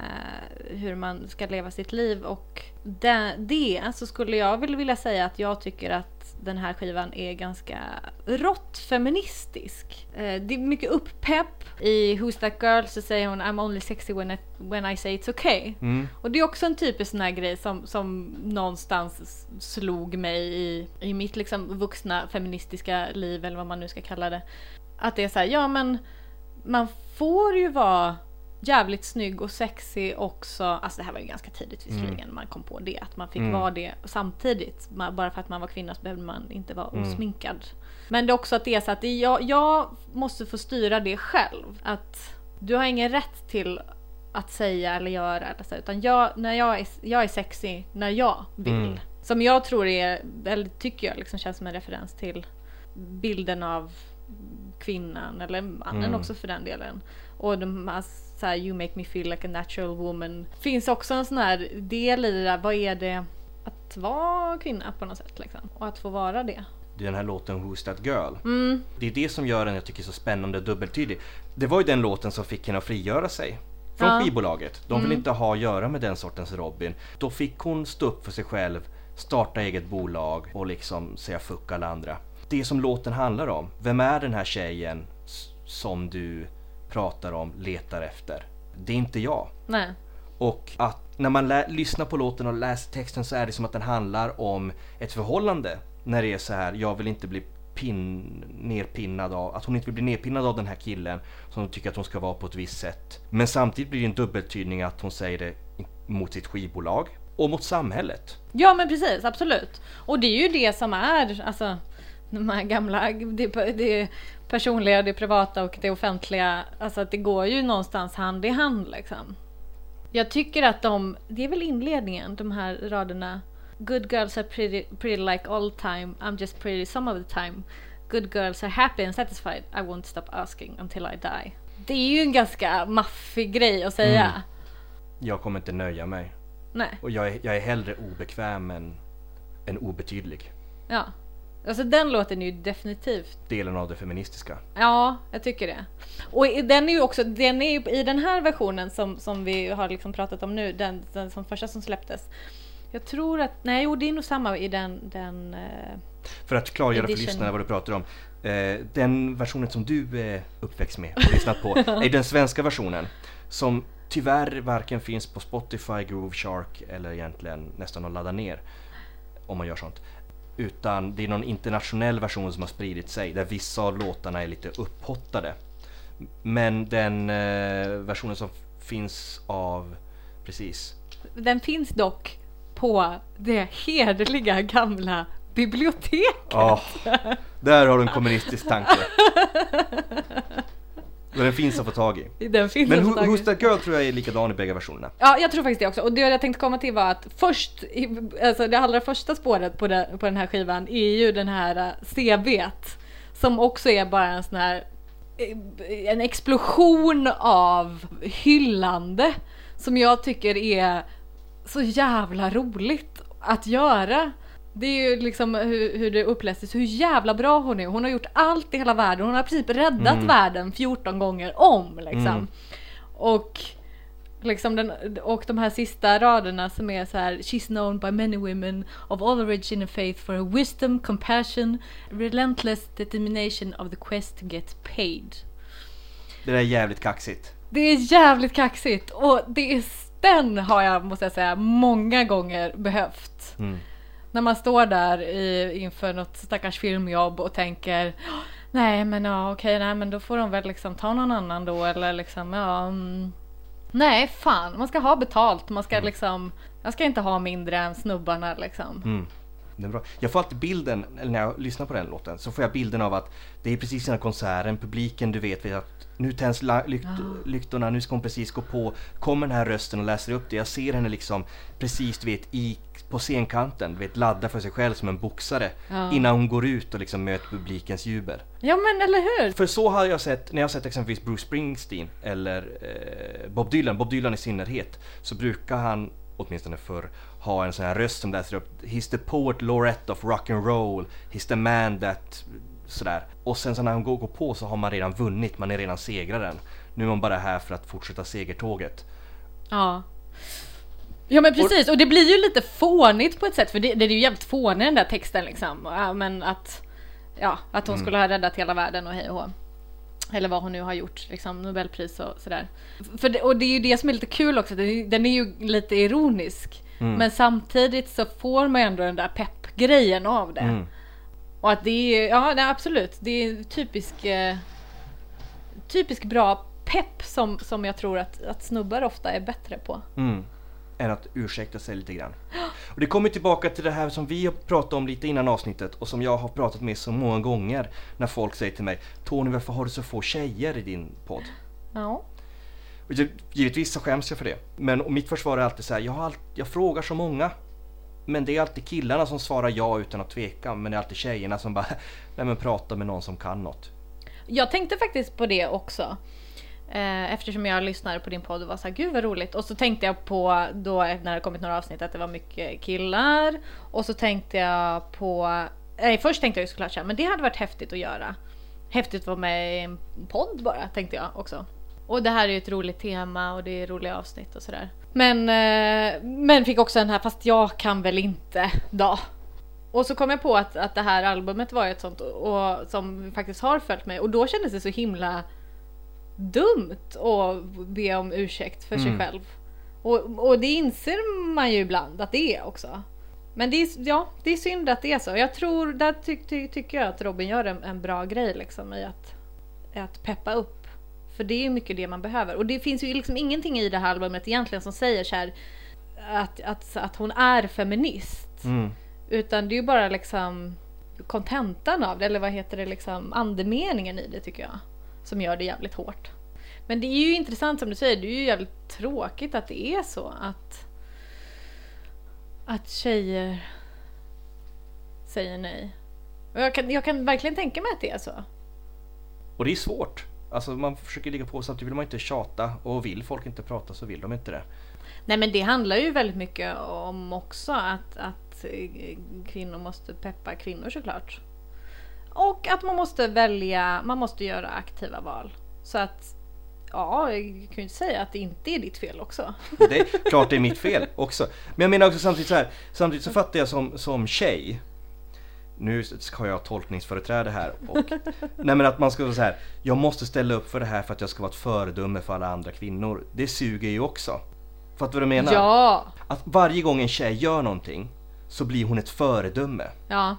hur man ska leva sitt liv och det, det så skulle jag väl vilja säga att jag tycker att den här skivan är ganska rått feministisk. Eh, det är mycket uppepp. I Who's That Girl så säger hon I'm only sexy when I, when I say it's okay. Mm. Och det är också en typisk sån här grej som, som någonstans slog mig i, i mitt liksom vuxna feministiska liv eller vad man nu ska kalla det. Att det är så här, ja men man får ju vara jävligt snygg och sexig också. Alltså det här var ju ganska tidigt visserligen man kom på det. Att man fick Mm. vara det samtidigt. Bara för att man var kvinna så behövde man inte vara Mm. osminkad. Men det är också att det är så att jag, jag måste få styra det själv. Att du har ingen rätt till att säga eller göra eller så, utan jag, när jag, är, jag är sexig när jag vill. Mm. Som jag tror är, eller tycker jag liksom känns som en referens till bilden av kvinnan eller mannen Mm. också för den delen. Och de här, så här, you make me feel like a natural woman. Finns också en sån här del i det där, vad är det att vara kvinna på något sätt liksom. Och att få vara det. Det är den här låten Who's That Girl. Mm, Det är det som gör den jag tycker så spännande och dubbeltydig. Det var ju den låten som fick henne att frigöra sig från Ja. skivbolaget. De vill Mm. inte ha att göra med den sortens Robin. Då fick hon stå upp för sig själv, starta eget bolag och liksom säga fuck alla andra. Det som låten handlar om, vem är den här tjejen som du pratar om, letar efter? Det är inte jag. nej. Och att när man lyssnar på låten och läser texten så är det som att den handlar om ett förhållande. När det är så här, jag vill inte bli pin, nerpinnad av, att hon inte vill bli nerpinnad av den här killen som tycker att hon ska vara på ett visst sätt. Men samtidigt blir det en dubbeltydning att hon säger det mot sitt skivbolag och mot samhället. Ja men precis, absolut. Och det är ju det som är, alltså de här gamla, det, det personliga, det privata och det offentliga, alltså att det går ju någonstans hand i hand liksom. Jag tycker att de, det är väl inledningen, de här raderna. Good girls are pretty, pretty like all the time, I'm just pretty some of the time. Good girls are happy and satisfied, I won't stop asking until I die. Det är ju en ganska maffig grej att säga. Mm. Jag kommer inte nöja mig. Nej. Och jag är, jag är hellre obekväm än, än obetydlig. Ja. Alltså den låten är ju definitivt Delen av det feministiska. Ja, jag tycker det. Och den är ju också, den är ju i den här versionen som, som vi har liksom pratat om nu, den, den som första som släpptes. Jag tror att, nej jo det är nog samma i den, den eh, För att klargöra för Edition. lyssnarna vad du pratar om. Eh, den versionen som du är uppväxt med och (laughs) lyssnat på är den svenska versionen. Som tyvärr varken finns på Spotify, Groove Shark eller egentligen nästan att ladda ner. Om man gör sånt. Utan det är någon internationell version som har spridit sig där vissa av låtarna är lite upphottade. Men den eh, versionen som finns av, precis, den finns dock på det hederliga gamla biblioteket. Ja, där har du en kommunistisk tanke. (laughs) Den finns att få tag i. Den finns Men Who. Who's That Girl tror jag är likadan i bägge versionerna. Ja, jag tror faktiskt det också. Och det jag tänkte komma till var att först, alltså det allra första spåret på den, på den här skivan är ju den här uh, CVt. Som också är bara en sån här, eh, en explosion av hyllande. Som jag tycker är så jävla roligt att göra. Det är ju liksom hur, hur det upplästes, hur jävla bra hon är. Hon har gjort allt i hela världen. Hon har i princip räddat världen 14 gånger om liksom. Mm. Och liksom den, och de här sista raderna som är så här She's known by many women of all origin and faith for her wisdom, compassion, relentless determination of the quest to get paid. Det där är jävligt kaxigt. Det är jävligt kaxigt och det är, den har jag, måste jag säga, många gånger behövt. Mm. När man står där i, inför något stackars filmjobb och tänker Nej men ja okej, nej men då får de väl liksom ta någon annan då eller liksom ja mm, Nej fan, man ska ha betalt, man ska liksom Jag ska inte ha mindre än snubbarna liksom. Mm. Det är bra. Jag får alltid bilden, när jag lyssnar på den låten, så får jag bilden av att det är precis innan konserten, publiken du vet, vet att nu tänds lykt, lyktorna, nu ska hon precis gå på, kommer den här rösten och läser upp det. Jag ser henne liksom precis du vet i, på scenkanten, vet ladda för sig själv som en boxare Ja. innan hon går ut och liksom möter publikens jubel. Ja men eller hur? För så har jag sett, när jag har sett exempelvis Bruce Springsteen eller eh, Bob Dylan, Bob Dylan i synnerhet, så brukar han, åtminstone förr, ha en sån här röst som läser upp He's the poet laureate of rock and roll, he's the man that... Sådär. Och sen så när han går, går på så har man redan vunnit, man är redan segraren. Nu är man bara här för att fortsätta segertåget. Ja. Ja men precis, och det blir ju lite fånigt på ett sätt för det, det är ju jävligt fånig den där texten liksom. Men att, ja, att hon skulle ha räddat hela världen och hej och hå. Eller vad hon nu har gjort, liksom Nobelpris och sådär. För det, och det är ju det som är lite kul också, den är- ju lite ironisk. Men samtidigt så får man ju ändå den där peppgrejen av det. Mm. Och att det är, ja nej, absolut, det är typisk, eh, typisk bra pepp som, som jag tror att, att snubbar ofta är bättre på. Mm. Än att ursäkta sig lite grann. Och det kommer tillbaka till det här som vi har pratat om lite innan avsnittet och som jag har pratat med så många gånger när folk säger till mig Tony varför har du så få tjejer i din podd? Ja. Och gi- Givetvis så skäms jag för det. Men och mitt försvar är alltid så här, jag, all, jag frågar så många. Men det är alltid killarna som svarar ja utan att tveka. Men det är alltid tjejerna som bara, nej men prata med någon som kan något. Jag tänkte faktiskt på det också. Eh, eftersom jag lyssnade på din podd och var såhär gud vad roligt. Och så tänkte jag på då när det kommit några avsnitt att det var mycket killar. Och så tänkte jag på, nej först tänkte jag ju såklart såhär men det hade varit häftigt att göra. Häftigt att vara med i en podd bara, tänkte jag också. Och det här är ju ett roligt tema och det är roliga avsnitt och sådär. Men, eh, men fick också den här, fast jag kan väl inte då. Och så kom jag på att, att det här albumet var ett sånt och, som faktiskt har följt mig och då kändes det så himla dumt att be om ursäkt för sig Mm. själv. Och, och det inser man ju ibland att det är också. Men det är, ja, det är synd att det är så. Jag tror, där ty, ty, tycker jag att Robin gör en, en bra grej liksom i att, att peppa upp. För det är ju mycket det man behöver. Och det finns ju liksom ingenting i det här albumet egentligen som säger så här att, att, att hon är feminist. Mm. Utan det är ju bara liksom kontentan av det, eller vad heter det, liksom andemeningen i det tycker jag. Som gör det jävligt hårt. Men det är ju intressant som du säger, det är ju jävligt tråkigt att det är så att att tjejer säger nej. Och jag kan, jag kan verkligen tänka mig att det är så. Och det är svårt. Alltså man försöker ligga på samtidigt vill man inte tjata och vill folk inte prata så vill de inte det. Nej men det handlar ju väldigt mycket om också att, att kvinnor måste peppa kvinnor såklart. Och att man måste välja, man måste göra aktiva val. Så att, ja, jag kan ju inte säga att det inte är ditt fel också. (laughs) Det är klart det är mitt fel också. Men jag menar också samtidigt så här, samtidigt så fattar jag som, som tjej nu ska jag tolkningsföreträde här och (laughs) Nej men att man ska vara så här Jag måste ställa upp för det här för att jag ska vara ett föredöme för alla andra kvinnor Det suger ju också Fattar du vad jag menar? Ja! Att varje gång en tjej gör någonting Så blir hon ett föredöme Ja.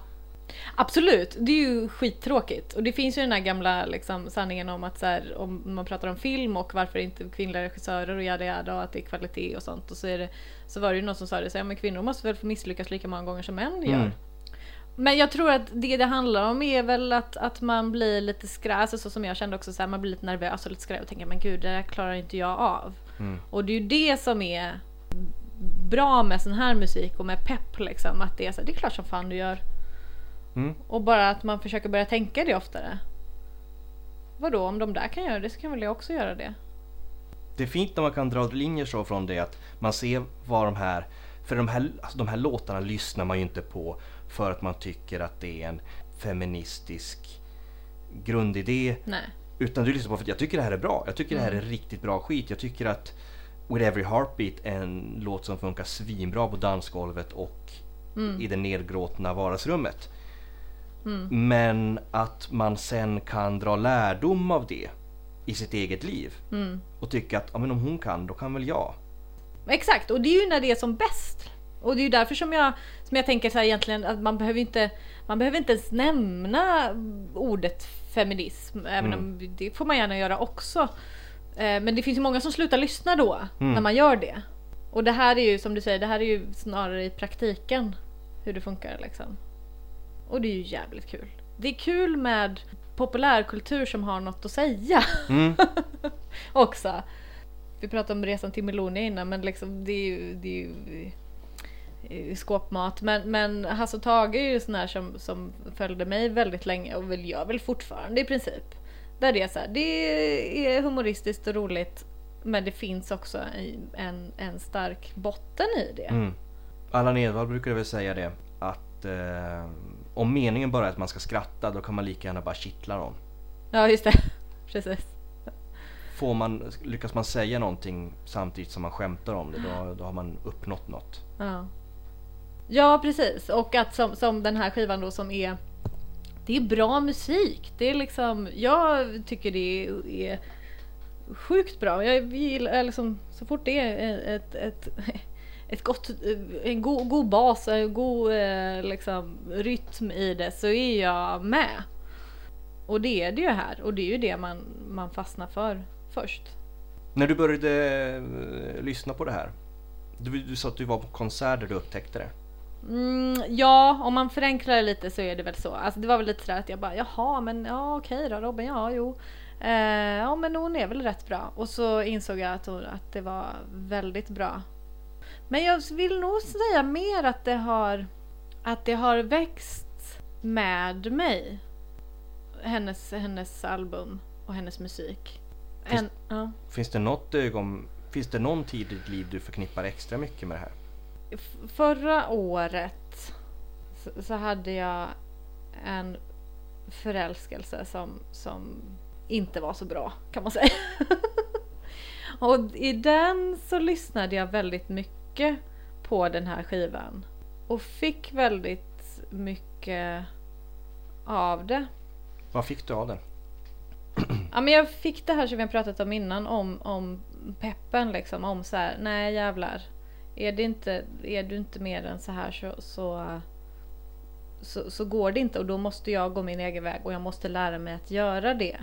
Absolut, det är ju skittråkigt. Och det finns ju den här gamla liksom, sanningen om att så här, om man pratar om film och varför inte kvinnliga regissörer och jada jada och att det är kvalitet och sånt. Och så, är det, så var det ju någon som sa det, så här, men kvinnor måste väl få misslyckas lika många gånger som män gör. Mm. Men jag tror att det det handlar om är väl att, att man blir lite skraj, alltså så som jag kände också, så här, man blir lite nervös och lite skraj och tänker men gud det där klarar inte jag av. Mm. Och det är ju det som är bra med sån här musik och med pepp liksom, att det är så här, det är klart som fan du gör. Mm. Och bara att man försöker börja tänka det oftare. Vadå, om de där kan göra det så kan väl jag också göra det. Det är fint när man kan dra linjer så från det att man ser vad de här, för de här, alltså de här låtarna lyssnar man ju inte på för att man tycker att det är en feministisk grundidé. Nej. Utan du lyssnar på för att jag tycker det här är bra. Jag tycker det här är Mm. riktigt bra skit. Jag tycker att With Every Heartbeat är en låt som funkar svinbra på dansgolvet och Mm. i det nedgråtna vardagsrummet. Mm. Men att man sen kan dra lärdom av det i sitt eget liv Mm. och tycka att ja, men om hon kan, då kan väl jag. Exakt, och det är ju när det är som bäst. Och det är ju därför som jag, som jag tänker så här egentligen att man behöver inte, man behöver inte ens nämna ordet feminism. Även Mm. om det får man gärna göra också. Eh, Men det finns ju många som slutar lyssna då, Mm. när man gör det. Och det här är ju som du säger, det här är ju snarare i praktiken hur det funkar liksom. Och det är ju jävligt kul. Det är kul med populärkultur som har något att säga Mm. (laughs) också. Vi pratade om resan till Melonia innan men liksom det är ju, det är ju eh, skåpmat. Men, men Hasse och Tage är ju sån här som, som följde mig väldigt länge och väl gör väl fortfarande i princip. Där det är så här, det är humoristiskt och roligt men det finns också en, en, en stark botten i det. Mm. Allan Edwall brukade väl säga det att eh, om meningen bara är att man ska skratta då kan man lika gärna bara kittla någon. Ja just det, (laughs) precis. Får man, lyckas man säga någonting samtidigt som man skämtar om det då, då har man uppnått något. Ja. ja precis och att som, som den här skivan då som är Det är bra musik. Det är liksom Jag tycker det är, sjukt bra. Jag gillar liksom så fort det är ett, ett, ett gott, en god, god bas en god eh, liksom, rytm i det så är jag med. Och det är det ju här och det är ju det man, man fastnar för först. När du började eh, lyssna på det här. Du, du sa att du var på konsert där du upptäckte det. Mm, ja, om man förenklar det lite så är det väl så. Alltså det var väl lite sådär att jag bara jaha men ja okej då Robin, ja jo. Eh, ja men hon är väl rätt bra. Och så insåg jag att, hon, att det var väldigt bra. Men jag vill nog säga mer att det har, att det har växt med mig. Hennes, hennes album och hennes musik. Finns- En, ja. Finns det något ögon, finns det någon tid i ditt liv du förknippar extra mycket med det här? Förra året så, så hade jag en förälskelse som, som inte var så bra kan man säga. (laughs) Och i den så lyssnade jag väldigt mycket på den här skivan. Och fick väldigt mycket av det. Vad fick du av den? Ja men jag fick det här som vi har pratat om innan om, om peppen liksom. Om så här, nej jävlar. Är, det inte, är du inte mer än så här så, så, så, så går det inte och då måste jag gå min egen väg och jag måste lära mig att göra det.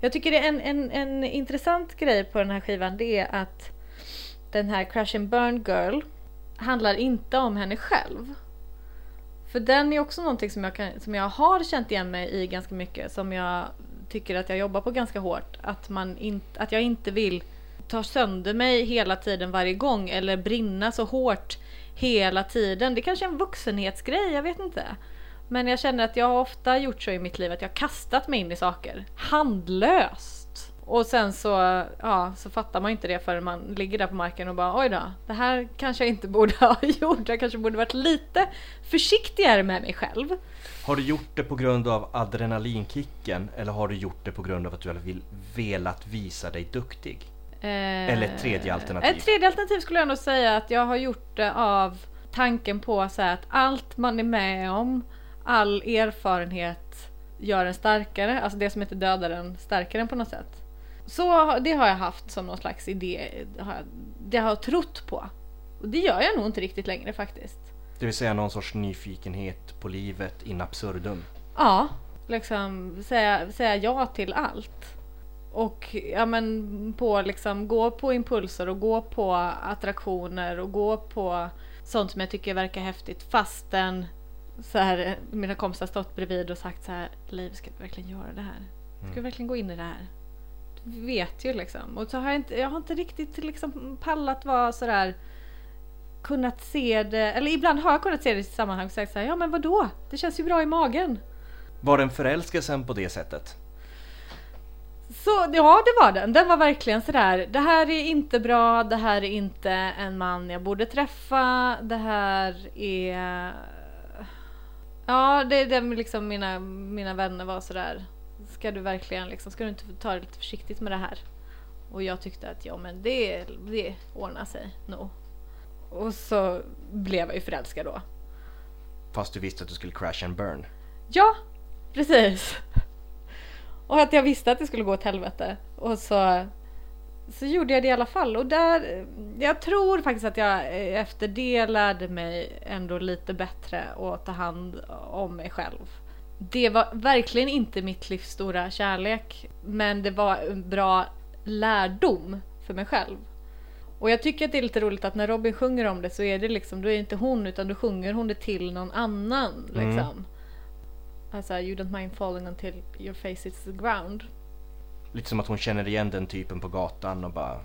Jag tycker det är en, en, en intressant grej på den här skivan det är att den här Crash and Burn Girl handlar inte om henne själv. För den är också någonting som jag, kan, som jag har känt igen mig i ganska mycket. Som jag tycker att jag jobbar på ganska hårt. Att, man in, att jag inte vill ta sönder mig hela tiden varje gång. Eller brinna så hårt hela tiden. Det kanske är en vuxenhetsgrej, jag vet inte. Men jag känner att jag har ofta gjort så i mitt liv att jag har kastat mig in i saker. handlös. Och sen så, ja, så fattar man inte det förrän man ligger där på marken och bara oj då, det här kanske jag inte borde (laughs) ha gjort. Jag kanske borde varit lite försiktigare med mig själv. Har du gjort det på grund av adrenalinkicken eller har du gjort det på grund av att du har vill, velat visa dig duktig? Eh, Eller ett tredje alternativ. Ett tredje alternativ skulle jag nog säga att jag har gjort det av tanken på så att allt man är med om, all erfarenhet gör en starkare. Alltså det som inte dödar en stärker en på något sätt. Så det har jag haft som någon slags idé. Det har jag, det har jag trott på. Och det gör jag nog inte riktigt längre faktiskt. Det vill säga någon sorts nyfikenhet på livet in absurdum. Ja, liksom säga, säga ja till allt. Och ja men på liksom gå på impulser och gå på attraktioner och gå på sånt som jag tycker verkar häftigt fastän så här, mina kompisar stått bredvid och sagt så här, Liv, ska du verkligen göra det här? Ska du verkligen gå in i det här? Vet ju liksom. Och så har jag inte, jag har inte riktigt liksom pallat vara sådär kunnat se det, eller ibland har jag kunnat se det i sammanhang och sagt så här, ja men vadå? Det känns ju bra i magen. Var den förälskelsen på det sättet? Så ja, det var den. Den var verkligen sådär, det här är inte bra, det här är inte en man jag borde träffa, det här är... Ja, det är det liksom mina, mina vänner var sådär, ska du verkligen liksom, ska du inte ta det lite försiktigt med det här? Och jag tyckte att ja men det, det ordnar sig nog. Och så blev jag ju förälskad då. Fast du visste att du skulle crash and burn. Ja, precis. (laughs) Och att jag visste att det skulle gå åt helvete. Och så, så gjorde jag det i alla fall. Och där, jag tror faktiskt att jag efter det lärde mig ändå lite bättre att ta hand om mig själv. Det var verkligen inte mitt livs stora kärlek. Men det var en bra lärdom för mig själv. Och jag tycker att det är lite roligt att när Robin sjunger om det så är det liksom, då är det inte hon utan då sjunger hon det till någon annan. Liksom. Mm. Alltså, you don't mind falling until your face is the ground. Lite som att hon känner igen den typen på gatan och bara...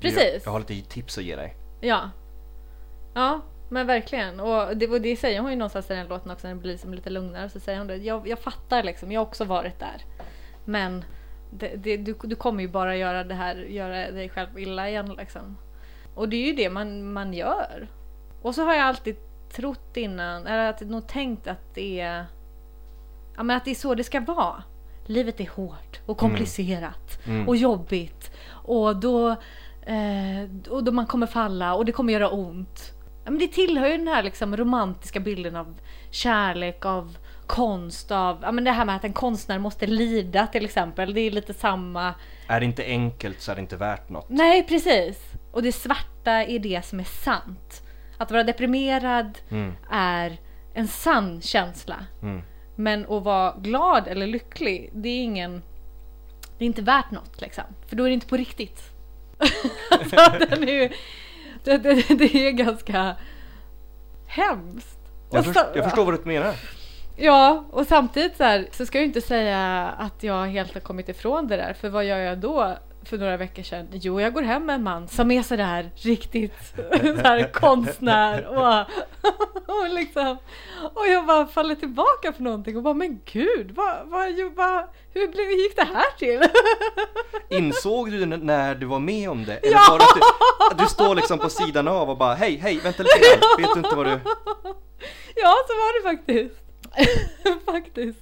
Precis. Jag, jag har lite tips att ge dig. Ja. Ja, men verkligen. Och det, och det säger hon ju någonstans i den låten också när det blir liksom lite lugnare. Så säger hon det. Jag, jag fattar liksom, jag har också varit där. Men det, det, du, du kommer ju bara göra det här, göra dig själv illa igen liksom. Och det är ju det man, man gör. Och så har jag alltid trott innan, eller att nog tänkt att det är Ja men att det är så det ska vara. Livet är hårt och komplicerat Mm. och jobbigt. Och då, eh, och då man kommer falla och det kommer göra ont. Ja, men det tillhör ju den här liksom romantiska bilden av kärlek, av konst, av ja, men det här med att en konstnär måste lida till exempel. Det är lite samma. Är det inte enkelt så är det inte värt något. Nej precis! Och det svarta är det som är sant. Att vara deprimerad Mm. är en sann känsla. Mm. Men att vara glad eller lycklig, det är ingen... Det är inte värt något liksom. För då är det inte på riktigt. (laughs) alltså, den är ju, det, det, (laughs) det är ganska hemskt. Jag, först, jag förstår vad du menar. Ja, och samtidigt så, här, så ska jag inte säga att jag helt har kommit ifrån det där. För vad gör jag då för några veckor sedan? Jo, jag går hem med en man som är sådär riktigt (laughs) så här, konstnär och, (laughs) och liksom och jag bara faller tillbaka på någonting och bara men gud, vad, vad, vad, hur blev, gick det här till? (laughs) Insåg du när du var med om det? Eller Ja! var det att du, du står liksom på sidan av och bara hej, hej, vänta lite grann. Vet du inte vad du... Ja, så var det faktiskt. faktiskt.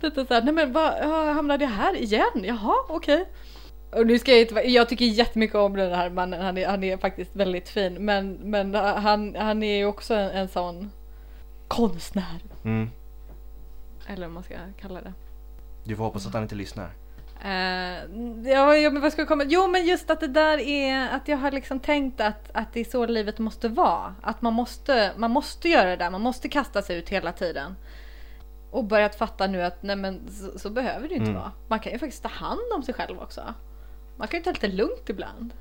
Lite såhär, nej men vad, ja, hamnade jag här igen? Jaha, okej. Och nu ska jag inte, jag tycker jättemycket om den här mannen, han är, han är faktiskt väldigt fin. Men, men han, han är ju också en, en sån konstnär. Mm. Eller vad man ska kalla det. Du får hoppas att han inte lyssnar. Eh, ja, ja, men vad ska jag komma? Jo, men just att det där är att jag har liksom tänkt att, att det är så livet måste vara. Att man måste, man måste göra det där, man måste kasta sig ut hela tiden. Och börjat fatta nu att nej men så, så behöver det ju inte Mm. vara. Man kan ju faktiskt ta hand om sig själv också. Man kan ju ta lite lugnt ibland.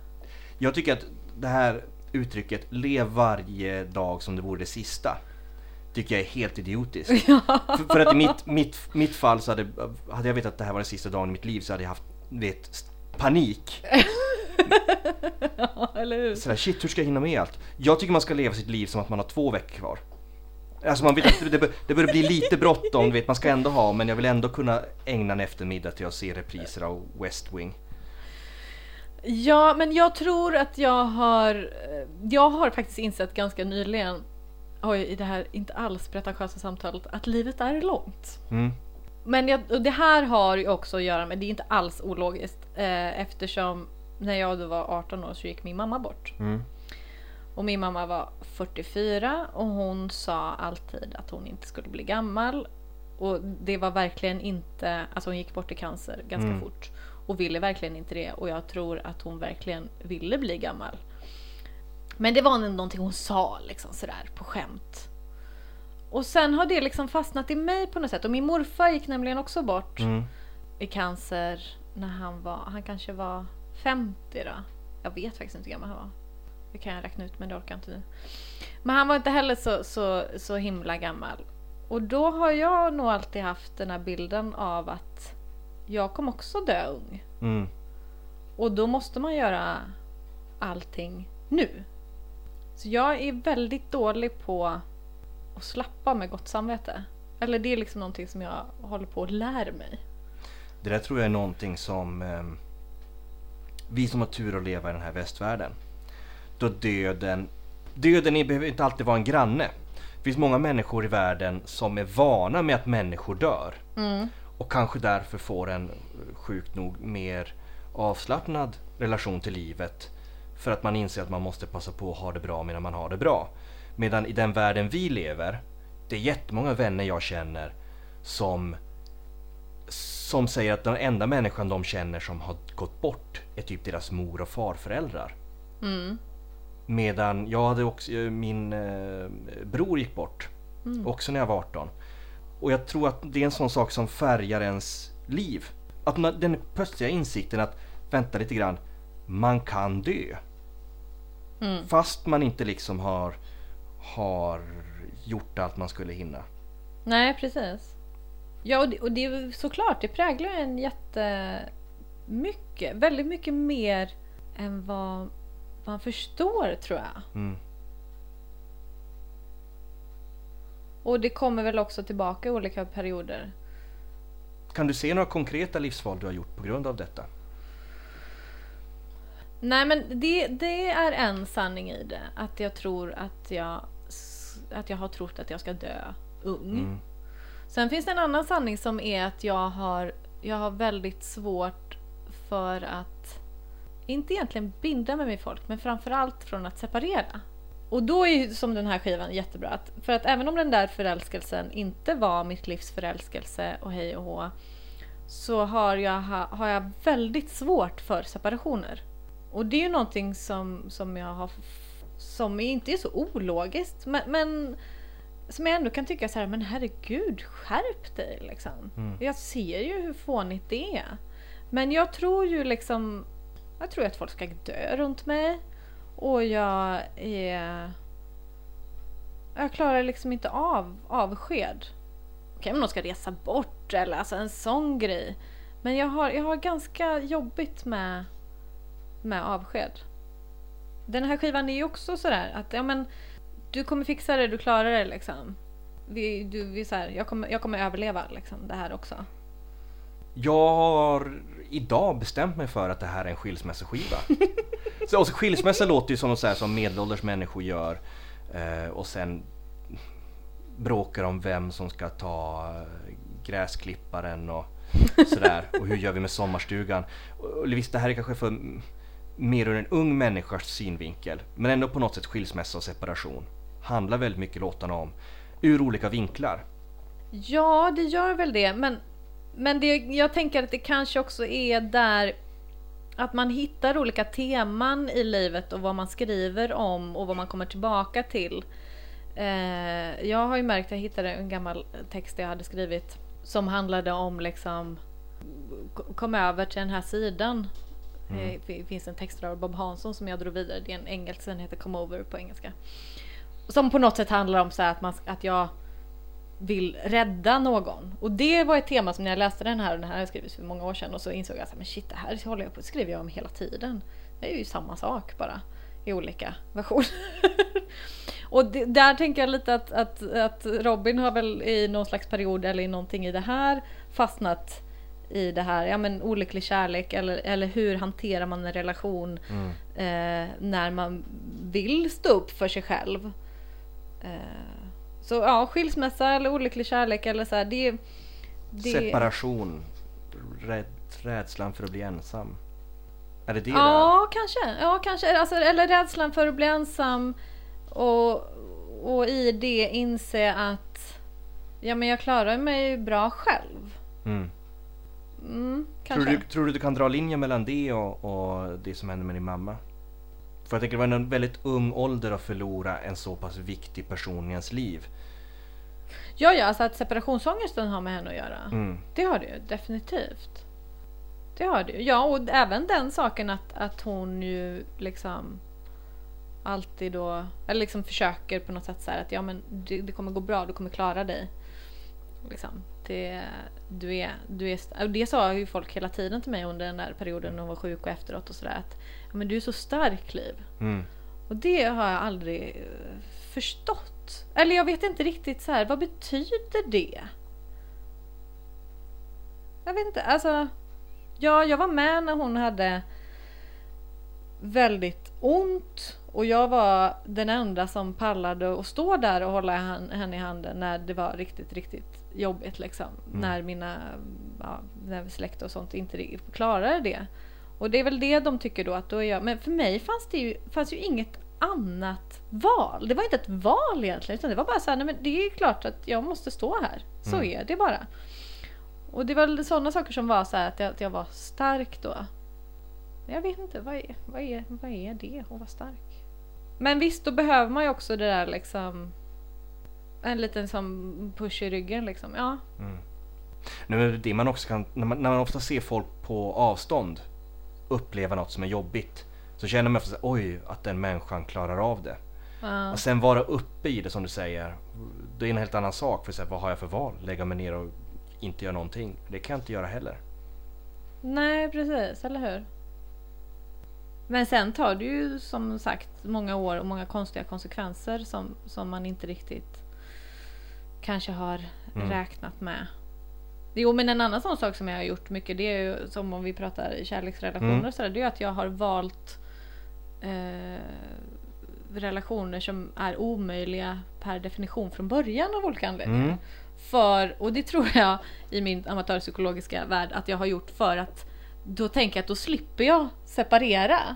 Jag tycker att det här uttrycket lev varje dag som det vore det sista. Tycker jag är helt idiotiskt. (laughs) För, för att i mitt, mitt, mitt fall så hade, hade jag vetat att det här var den sista dagen i mitt liv så hade jag haft, vet, panik. (laughs) Ja, eller hur? Sådär, shit hur ska jag hinna med allt? Jag tycker man ska leva sitt liv som att man har två veckor kvar. Alltså man vet att det, det börjar bli lite bråttom, vet man ska ändå ha, men jag vill ändå kunna ägna en eftermiddag till att se repriser av West Wing. Ja, men jag tror att jag har... eh, Jag har faktiskt insett ganska nyligen, oj, i det här inte alls pretentiösa samtalet, att livet är långt. Mm. Men jag, och det här har ju också att göra med, det är inte alls ologiskt, eh, eftersom när jag då var 18 år så gick min mamma bort. Mm. Och min mamma var 44 och hon sa alltid att hon inte skulle bli gammal. Och det var verkligen inte, alltså hon gick bort i cancer ganska Mm. fort. Och ville verkligen inte det och jag tror att hon verkligen ville bli gammal. Men det var någonting hon sa liksom sådär på skämt. Och sen har det liksom fastnat i mig på något sätt. Och min morfar gick nämligen också bort Mm. i cancer när han var, han kanske var 50 då. Jag vet faktiskt inte hur gammal han var. Det kan jag räkna ut men det orkar jag inte nu. Men han var inte heller så, så, så himla gammal. Och då har jag nog alltid haft den här bilden av att jag kommer också dö ung. Mm. Och då måste man göra allting nu. Så jag är väldigt dålig på att slappa med gott samvete. Eller det är liksom någonting som jag håller på att lära mig. Det där tror jag är någonting som eh, vi som har tur att leva i den här västvärlden. Då döden, döden behöver inte alltid vara en granne. Det finns många människor i världen som är vana med att människor dör. Mm. Och kanske därför får en sjukt nog mer avslappnad relation till livet. För att man inser att man måste passa på att ha det bra medan man har det bra. Medan i den världen vi lever, det är jättemånga vänner jag känner som som säger att den enda människan de känner som har gått bort är typ deras mor och farföräldrar. Mm. Medan jag hade också, min eh, bror gick bort Mm. också när jag var 18. Och jag tror att det är en sån sak som färgar ens liv. Att man, den plötsliga insikten att vänta lite grann, man kan dö. Mm. Fast man inte liksom har, har gjort allt man skulle hinna. Nej, precis. Ja, och det, och det är såklart, det präglar en jättemycket. Väldigt mycket mer än vad man förstår, tror jag. Mm. Och det kommer väl också tillbaka i olika perioder. Kan du se några konkreta livsval du har gjort på grund av detta? Nej, men det, det är en sanning i det. Att jag tror att jag, att jag har trott att jag ska dö ung. Mm. Sen finns det en annan sanning som är att jag har, jag har väldigt svårt för att, inte egentligen binda mig med folk, men framförallt från att separera. Och då är ju som den här skivan jättebra. Att, för att även om den där förälskelsen inte var mitt livs förälskelse och hej och hå, så har jag, ha, har jag väldigt svårt för separationer. Och det är ju någonting som, som jag har, som inte är så ologiskt, men, men som jag ändå kan tycka så här, men herregud, skärp dig liksom. Mm. Jag ser ju hur fånigt det är. Men jag tror ju liksom, jag tror att folk ska dö runt mig. Och jag är... Jag klarar liksom inte av avsked. Okej om någon ska resa bort eller alltså en sån grej. Men jag har, jag har ganska jobbigt med, med avsked. Den här skivan är ju också sådär att ja men du kommer fixa det, du klarar det liksom. Vi, du, vi, så här, jag, kommer, jag kommer överleva liksom, det här också. Jag har idag bestämt mig för att det här är en skilsmässoskiva. så, och skilsmässa låter ju som något så här som medelålders människor gör. Eh, och sen bråkar om vem som ska ta eh, gräsklipparen och sådär. och hur gör vi med sommarstugan? Och, visst, det här är kanske för mer ur en ung människas synvinkel. Men ändå på något sätt skilsmässa och separation. Handlar väldigt mycket låtarna om. Ur olika vinklar. Ja, det gör väl det. Men, men det, jag tänker att det kanske också är där att man hittar olika teman i livet och vad man skriver om och vad man kommer tillbaka till. Eh, jag har ju märkt, jag hittade en gammal text jag hade skrivit som handlade om liksom kom över till den här sidan. Mm. Det finns en text av Bob Hansson som jag drog vidare. Det är en engelsk, den heter Come Over på engelska. Som på något sätt handlar om så att, man, att jag vill rädda någon. Och det var ett tema som när jag läste den här, och den här har jag skrivit för många år sedan och så insåg jag att men shit, det här håller jag på skriver jag om hela tiden. Det är ju samma sak bara i olika versioner. (laughs) och det, där tänker jag lite att, att, att Robin har väl i någon slags period eller i någonting i det här fastnat i det här, ja men olycklig kärlek eller, eller hur hanterar man en relation Mm. eh, när man vill stå upp för sig själv. Eh, så ja, skilsmässa eller olycklig kärlek eller så här, det, det Separation. Rädd, rädslan för att bli ensam. Är det det där? Ja, kanske. Ja, kanske. Alltså, eller rädslan för att bli ensam och, och i det inse att ja, men jag klarar mig bra själv. Mm. Mm, Tror, du, tror du du kan dra linjen mellan det och, och det som hände med din mamma? För jag tänker det var en väldigt ung ålder att förlora en så pass viktig person i ens liv. Ja, ja, alltså att separationsångesten har med henne att göra. Mm. Det har det ju definitivt. Det har det ju. Ja, och även den saken att, att hon ju liksom alltid då, eller liksom försöker på något sätt så att ja men det, det kommer gå bra, du kommer klara dig. Liksom. Det, du är, du är, och det sa ju folk hela tiden till mig under den där perioden när hon var sjuk och efteråt och sådär att men du är så stark Liv. Mm. Och det har jag aldrig eh, förstått. Eller jag vet inte riktigt så här, vad betyder det? Jag vet inte, alltså. Ja, jag var med när hon hade väldigt ont och jag var den enda som pallade att stå där och hålla henne i handen när det var riktigt, riktigt jobbigt liksom. Mm. När mina ja, när släkt och sånt inte klarade det. Och det är väl det de tycker då att då är jag, men för mig fanns det ju, fanns ju inget annat val. Det var inte ett val egentligen utan det var bara så här, nej men det är klart att jag måste stå här. Så Mm. är det bara. Och det var sådana saker som var så här att jag, att jag var stark då. Jag vet inte, vad är, vad, är, vad är det att vara stark? Men visst, då behöver man ju också det där liksom en liten som push i ryggen liksom. Ja, Mm. Nu det man också kan, när man, när man ofta ser folk på avstånd uppleva något som är jobbigt så känner man här, oj att den människan klarar av det. ja. Och sen vara uppe i det som du säger, det är en helt annan sak. För så här, vad har jag för val? Lägga mig ner och inte göra någonting. Det kan jag inte göra heller. Nej, precis, eller hur? Men sen tar det ju som sagt många år och många konstiga konsekvenser som, som man inte riktigt kanske har Mm. räknat med. Jo, men en annan sån sak som jag har gjort mycket, det är ju som om vi pratar i kärleksrelationer Mm. och sådär, det är ju att jag har valt eh, relationer som är omöjliga per definition från början av olika anledningar. Mm. För, och det tror jag i min amatörpsykologiska värld att jag har gjort för att då tänker jag att då slipper jag separera.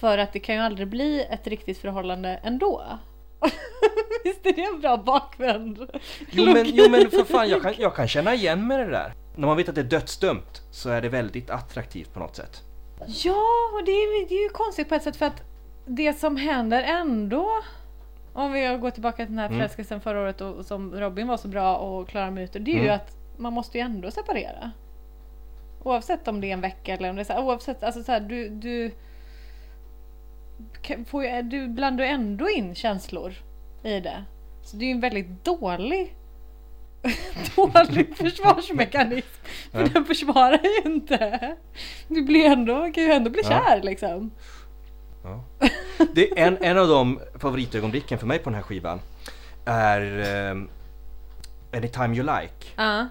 För att det kan ju aldrig bli ett riktigt förhållande ändå. (laughs) (laughs) Visst är det en bra bakvänd Jo men, jo men för fan, jag kan, jag kan känna igen mig det där. När man vet att det är dödsdömt så är det väldigt attraktivt på något sätt. Ja, och det är, det är ju konstigt på ett sätt för att det som händer ändå om vi går tillbaka till den här Mm. förälskelsen förra året och, som Robin var så bra och klara mig ut det är ju Mm. att man måste ju ändå separera. Oavsett om det är en vecka eller om det är så här, oavsett, alltså så här, du, du får ju, du blandar ju ändå in känslor i det. Så det är ju en väldigt dålig (laughs) dålig (laughs) försvarsmekanism. För Ja. den försvarar ju inte. Du blir ändå, kan ju ändå bli Ja. kär liksom. Ja. Det är en, en av de favoritögonblicken för mig på den här skivan är um, Anytime You Like. Ja.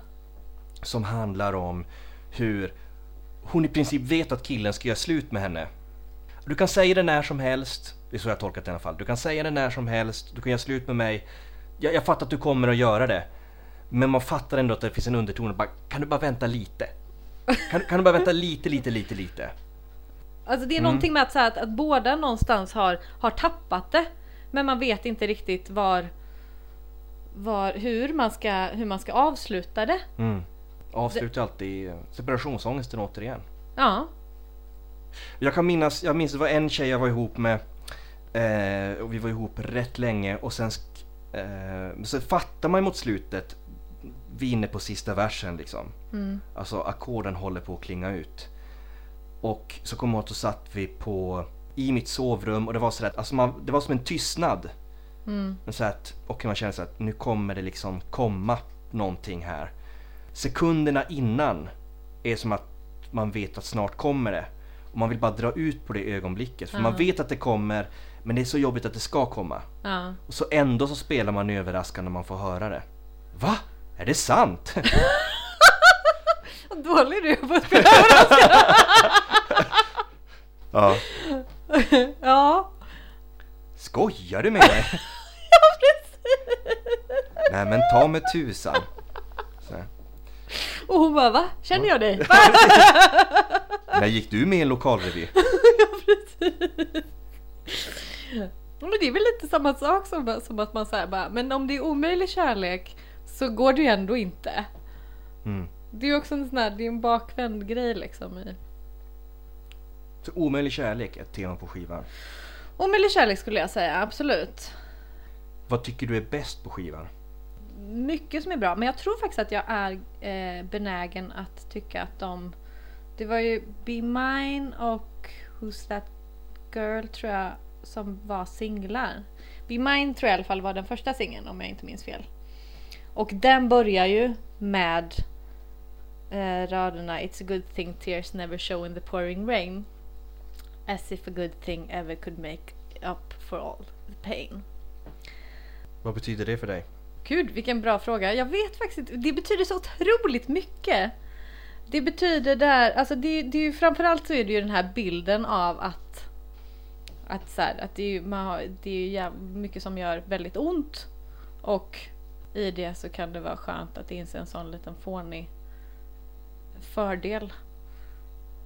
Som handlar om hur hon i princip vet att killen ska göra slut med henne. Du kan säga det när som helst, det är så jag tolkat det i alla fall. Du kan säga det när som helst, du kan göra slut med mig. Jag, jag fattar att du kommer att göra det. Men man fattar ändå att det finns en underton. Bara, kan du bara vänta lite? Kan, kan du bara vänta lite, lite, lite, lite? Alltså det är Mm. någonting med att, så här, att, att båda någonstans har, har tappat det. Men man vet inte riktigt var, var hur, man ska, hur man ska avsluta det. Mm. Avslutar alltid separationsångesten återigen. Ja. Jag kan minnas, jag minns det var en tjej jag var ihop med eh, och vi var ihop rätt länge och sen eh, så fattar man mot slutet vi är inne på sista versen liksom. Mm. Alltså ackorden håller på att klinga ut. Och så kom jag ihåg då satt vi på i mitt sovrum och det var sådär, alltså man, det var som en tystnad. Mm. Så att, och man känner så att nu kommer det liksom komma någonting här. Sekunderna innan är som att man vet att snart kommer det. Och man vill bara dra ut på det ögonblicket. För Ja. man vet att det kommer, men det är så jobbigt att det ska komma. Ja. Och så ändå så spelar man överraskande när man får höra det. Va? Är det sant? (laughs) Vad dålig du är på att spela överraskande. (laughs) ja. Ja. Skojar du med mig? (laughs) Nej men ta med tusan. Så. Och hon bara va? Känner jag dig? När gick du med i en lokalrevy? Men det är väl lite samma sak som, som att man säger bara, men om det är omöjlig kärlek så går det ju ändå inte. Mm. Det är ju också en sån här, det är en bakvänd grej liksom i Så omöjlig kärlek är ett tema på skivan. Omöjlig kärlek skulle jag säga, absolut. Vad tycker du är bäst på skivan? Mycket som är bra, men jag tror faktiskt att jag är eh, benägen att tycka att de... Det var ju Be Mine och Who's That Girl tror jag som var singlar. Be Mine tror jag i alla fall var den första singeln om jag inte minns fel. Och den börjar ju med eh, raderna It's a good thing tears never show in the pouring rain. As if a good thing ever could make up for all the pain. Vad betyder det för dig? Gud, vilken bra fråga. Jag vet faktiskt inte. Det betyder så otroligt mycket. Det betyder där, alltså det, det är ju framförallt så är det ju den här bilden av att att, så här, att det är ju man har, det är ju mycket som gör väldigt ont och i det så kan det vara skönt att inse en sån liten fånig fördel.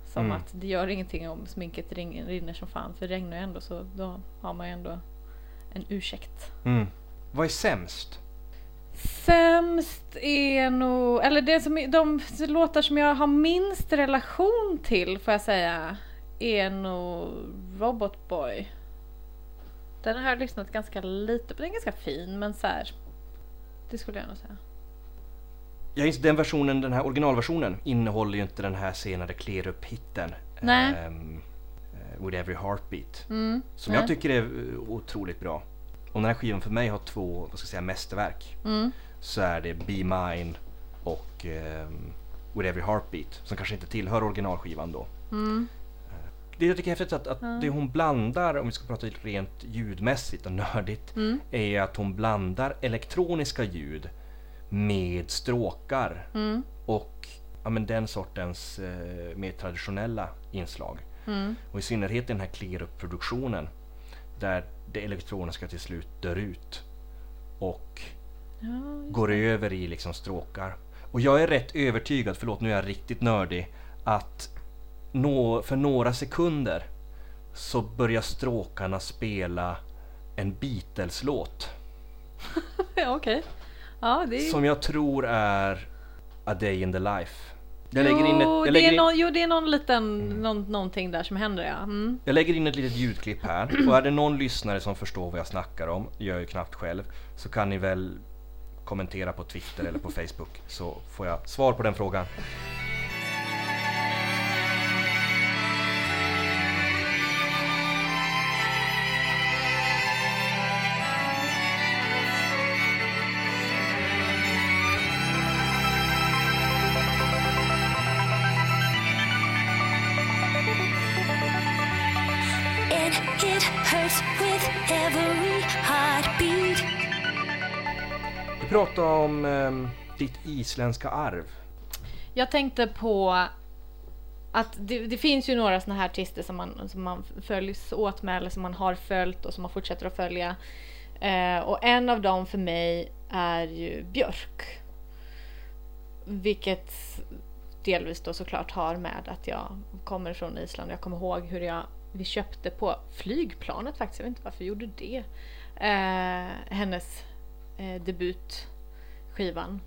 Som Mm. att det gör ingenting om sminket rinner som fan för det regnar ju ändå så då har man ju ändå en ursäkt. Mm. Vad är sämst? Sämst är nog, eller det som, de låtar som jag har minst relation till får jag säga, är nog Robot Boy. Den har jag lyssnat ganska lite på, den är ganska fin men så här. Det skulle jag nog säga. Jag inser den versionen, den här originalversionen innehåller ju inte den här senare clear up-hitten. Nej. eh, With Every Heartbeat. Mm. Som Nej. jag tycker är eh, otroligt bra. Om den här skivan för mig har två, vad ska jag säga, mästerverk. Mm. Så är det Be Mine och ehm, With Every Heartbeat. Som kanske inte tillhör originalskivan då. Mm. Det jag tycker är häftigt att, att Ja. det hon blandar, om vi ska prata rent ljudmässigt och nördigt, Mm. är att hon blandar elektroniska ljud med stråkar Mm. och ja, men den sortens eh, mer traditionella inslag. Mm. Och i synnerhet i den här clear up-produktionen där det elektroniska till slut dör ut och Ja, går över i liksom stråkar. Och jag är rätt övertygad, förlåt nu är jag riktigt nördig, att nå, för några sekunder så börjar stråkarna spela en Beatles-låt. Ja, (laughs) Okej. Ja, det är Som jag tror är A Day in the Life. Jag lägger in ett, jo, jag det lägger är in, någon, jo, det är någon liten, någon, någonting där som händer ja. Mm. jag lägger in ett litet ljudklipp här (clears throat) och är det någon lyssnare som förstår vad jag snackar om, gör ju knappt själv, så kan ni väl kommentera på Twitter eller på Facebook så får jag svar på den frågan. Du pratade om ehm, ditt isländska arv. Jag tänkte på att det, det finns ju några såna här artister som man, som man följs åt med eller som man har följt och som man fortsätter att följa. Eh, och en av dem för mig är ju Björk. Vilket delvis då såklart har med att jag kommer från Island. Jag kommer ihåg hur jag, vi köpte på flygplanet faktiskt, jag vet inte varför vi gjorde det. Eh, hennes eh, debutskivan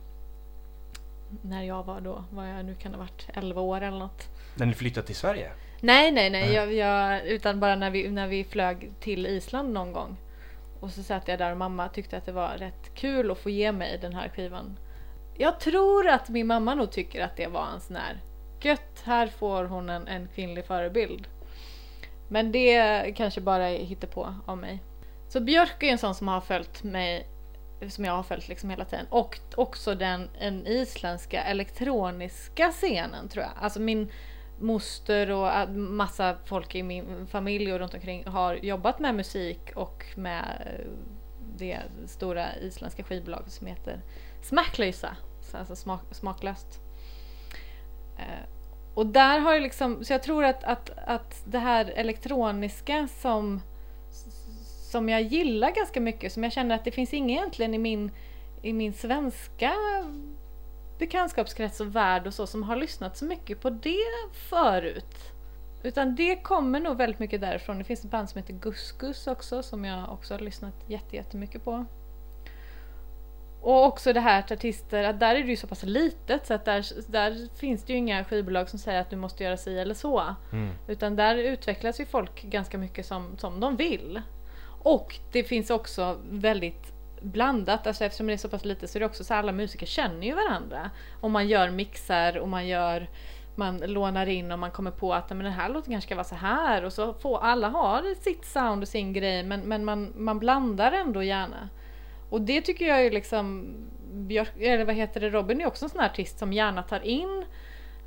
när jag var då, vad jag nu kan ha varit, 11 år eller något. När ni flyttade till Sverige? Nej, nej, nej, Nej. jag, jag, utan bara när vi, när vi flög till Island någon gång. Och så satt jag där och mamma tyckte att det var rätt kul att få ge mig den här skivan. Jag tror att min mamma nog tycker att det var en sån här gött, här får hon en, en kvinnlig förebild. Men det kanske bara är på av mig. Så Björk är en sån som har följt mig som jag har följt liksom hela tiden. Och också den den isländska elektroniska scenen tror jag. Alltså min moster och massa folk i min familj och runt omkring har jobbat med musik och med eh, det stora isländska skivbolaget som heter Smaklösa. Alltså smak, smaklöst. Eh, och där har jag liksom, så jag tror att, att, att det här elektroniska som som jag gillar ganska mycket, som jag känner att det finns inget egentligen i min, i min svenska bekantskapskrets och värld och så som har lyssnat så mycket på det förut. Utan det kommer nog väldigt mycket därifrån. Det finns ett band som heter Guskus också som jag också har lyssnat jättemycket på. Och också det här att artister, att där är det ju så pass litet så att där, där finns det ju inga skivbolag som säger att du måste göra si eller så. Mm. Utan där utvecklas ju folk ganska mycket som, som de vill. Och det finns också väldigt blandat, alltså eftersom det är så pass lite så är det också så att alla musiker känner ju varandra. Och man gör mixar och man gör man lånar in och man kommer på att men den här låten kanske ska vara så här och så får alla ha sitt sound och sin grej men, men man, man blandar ändå gärna. Och det tycker jag är liksom Björk, eller vad heter det, Robin är också en sån här artist som gärna tar in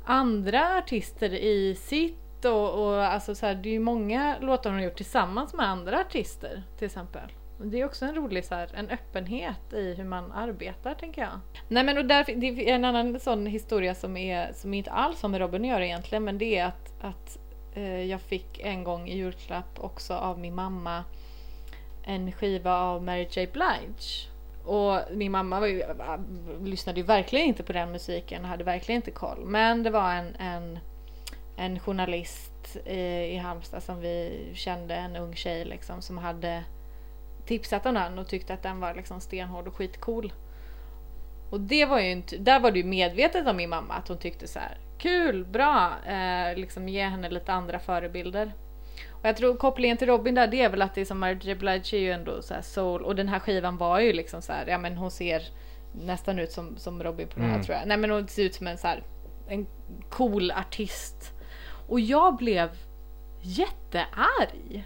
andra artister i sitt och, och alltså så här, det är ju många låtar hon har gjort tillsammans med andra artister till exempel. Det är också en rolig så här, en öppenhet i hur man arbetar tänker jag. Nej men och där, det är en annan sån historia som, är, som inte alls har med Robin att göra egentligen men det är att, att eh, jag fick en gång i julklapp också av min mamma en skiva av Mary J Blige. Och min mamma var ju, lyssnade ju verkligen inte på den musiken, hade verkligen inte koll. Men det var en, en, en journalist i, i Halmstad som vi kände, en ung tjej liksom, som hade tipsat om den och tyckte att den var liksom stenhård och skitcool. Och det var ju inte, där var det ju medvetet av min mamma att hon tyckte så här kul, bra, eh, liksom ge henne lite andra förebilder. Och jag tror kopplingen till Robin där, det är väl att det är som Mary Blige är ju ändå så soul och den här skivan var ju liksom så här, ja men hon ser nästan ut som, som Robin på den här Mm. tror jag. Nej men hon ser ut som en så här, en cool artist. Och jag blev jättearg.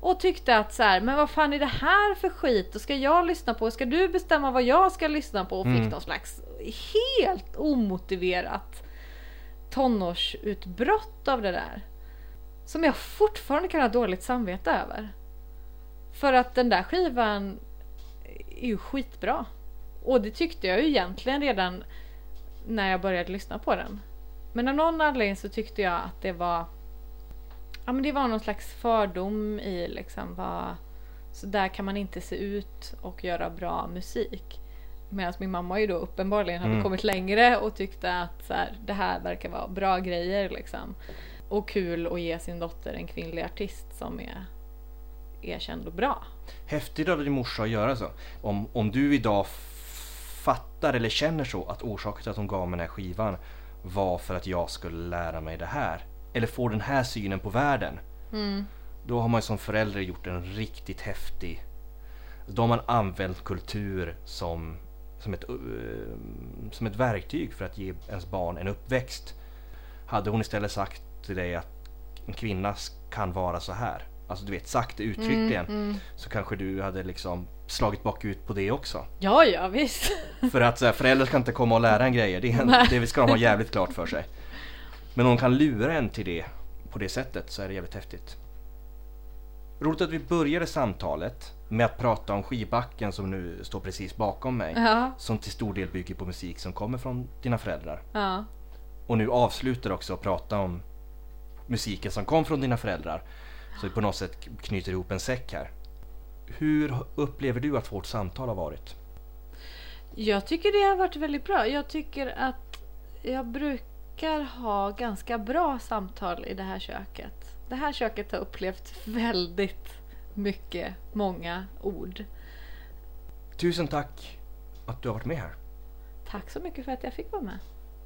Och tyckte att så här, men vad fan är det här för skit? Och ska jag lyssna på? Ska du bestämma vad jag ska lyssna på? Och fick Mm. någon slags helt omotiverat tonårsutbrott av det där. Som jag fortfarande kan ha dåligt samvete över. För att den där skivan är ju skitbra. Och det tyckte jag ju egentligen redan när jag började lyssna på den. Men av någon anledning så tyckte jag att det var Ja men det var någon slags fördom i liksom vad Så där kan man inte se ut och göra bra musik. Medan min mamma ju då uppenbarligen hade Mm. kommit längre och tyckte att så här, det här verkar vara bra grejer liksom. Och kul att ge sin dotter en kvinnlig artist som är erkänd och bra. Häftigt av din morsa att göra så. Om, om du idag fattar eller känner så att orsaken till att hon gav mig den här skivan var för att jag skulle lära mig det här. Eller få den här synen på världen. Mm. Då har man som förälder gjort en riktigt häftig... Då har man använt kultur som, som, ett, som ett verktyg för att ge ens barn en uppväxt. Hade hon istället sagt till dig att en kvinna kan vara så här. Alltså du vet, sagt det uttryckligen. Mm, Så kanske du hade liksom slagit bakut på det också. Ja, ja visst. (laughs) För att så här, föräldrar ska inte komma och lära en grejer. Det, en, det ska de ha (laughs) jävligt klart för sig. Men om de kan lura en till det på det sättet så är det jävligt häftigt. Roligt att vi började samtalet med att prata om skivbacken som nu står precis bakom mig. Ja, Som till stor del bygger på musik som kommer från dina föräldrar. ja. Och nu avslutar också att prata om musiken som kom från dina föräldrar. Så vi på något sätt knyter ihop en säck här. Hur upplever du att vårt samtal har varit? Jag tycker det har varit väldigt bra. Jag tycker att jag brukar ha ganska bra samtal i det här köket. Det här köket har upplevt väldigt mycket, många ord. Tusen tack att du har varit med här. Tack så mycket för att jag fick vara med.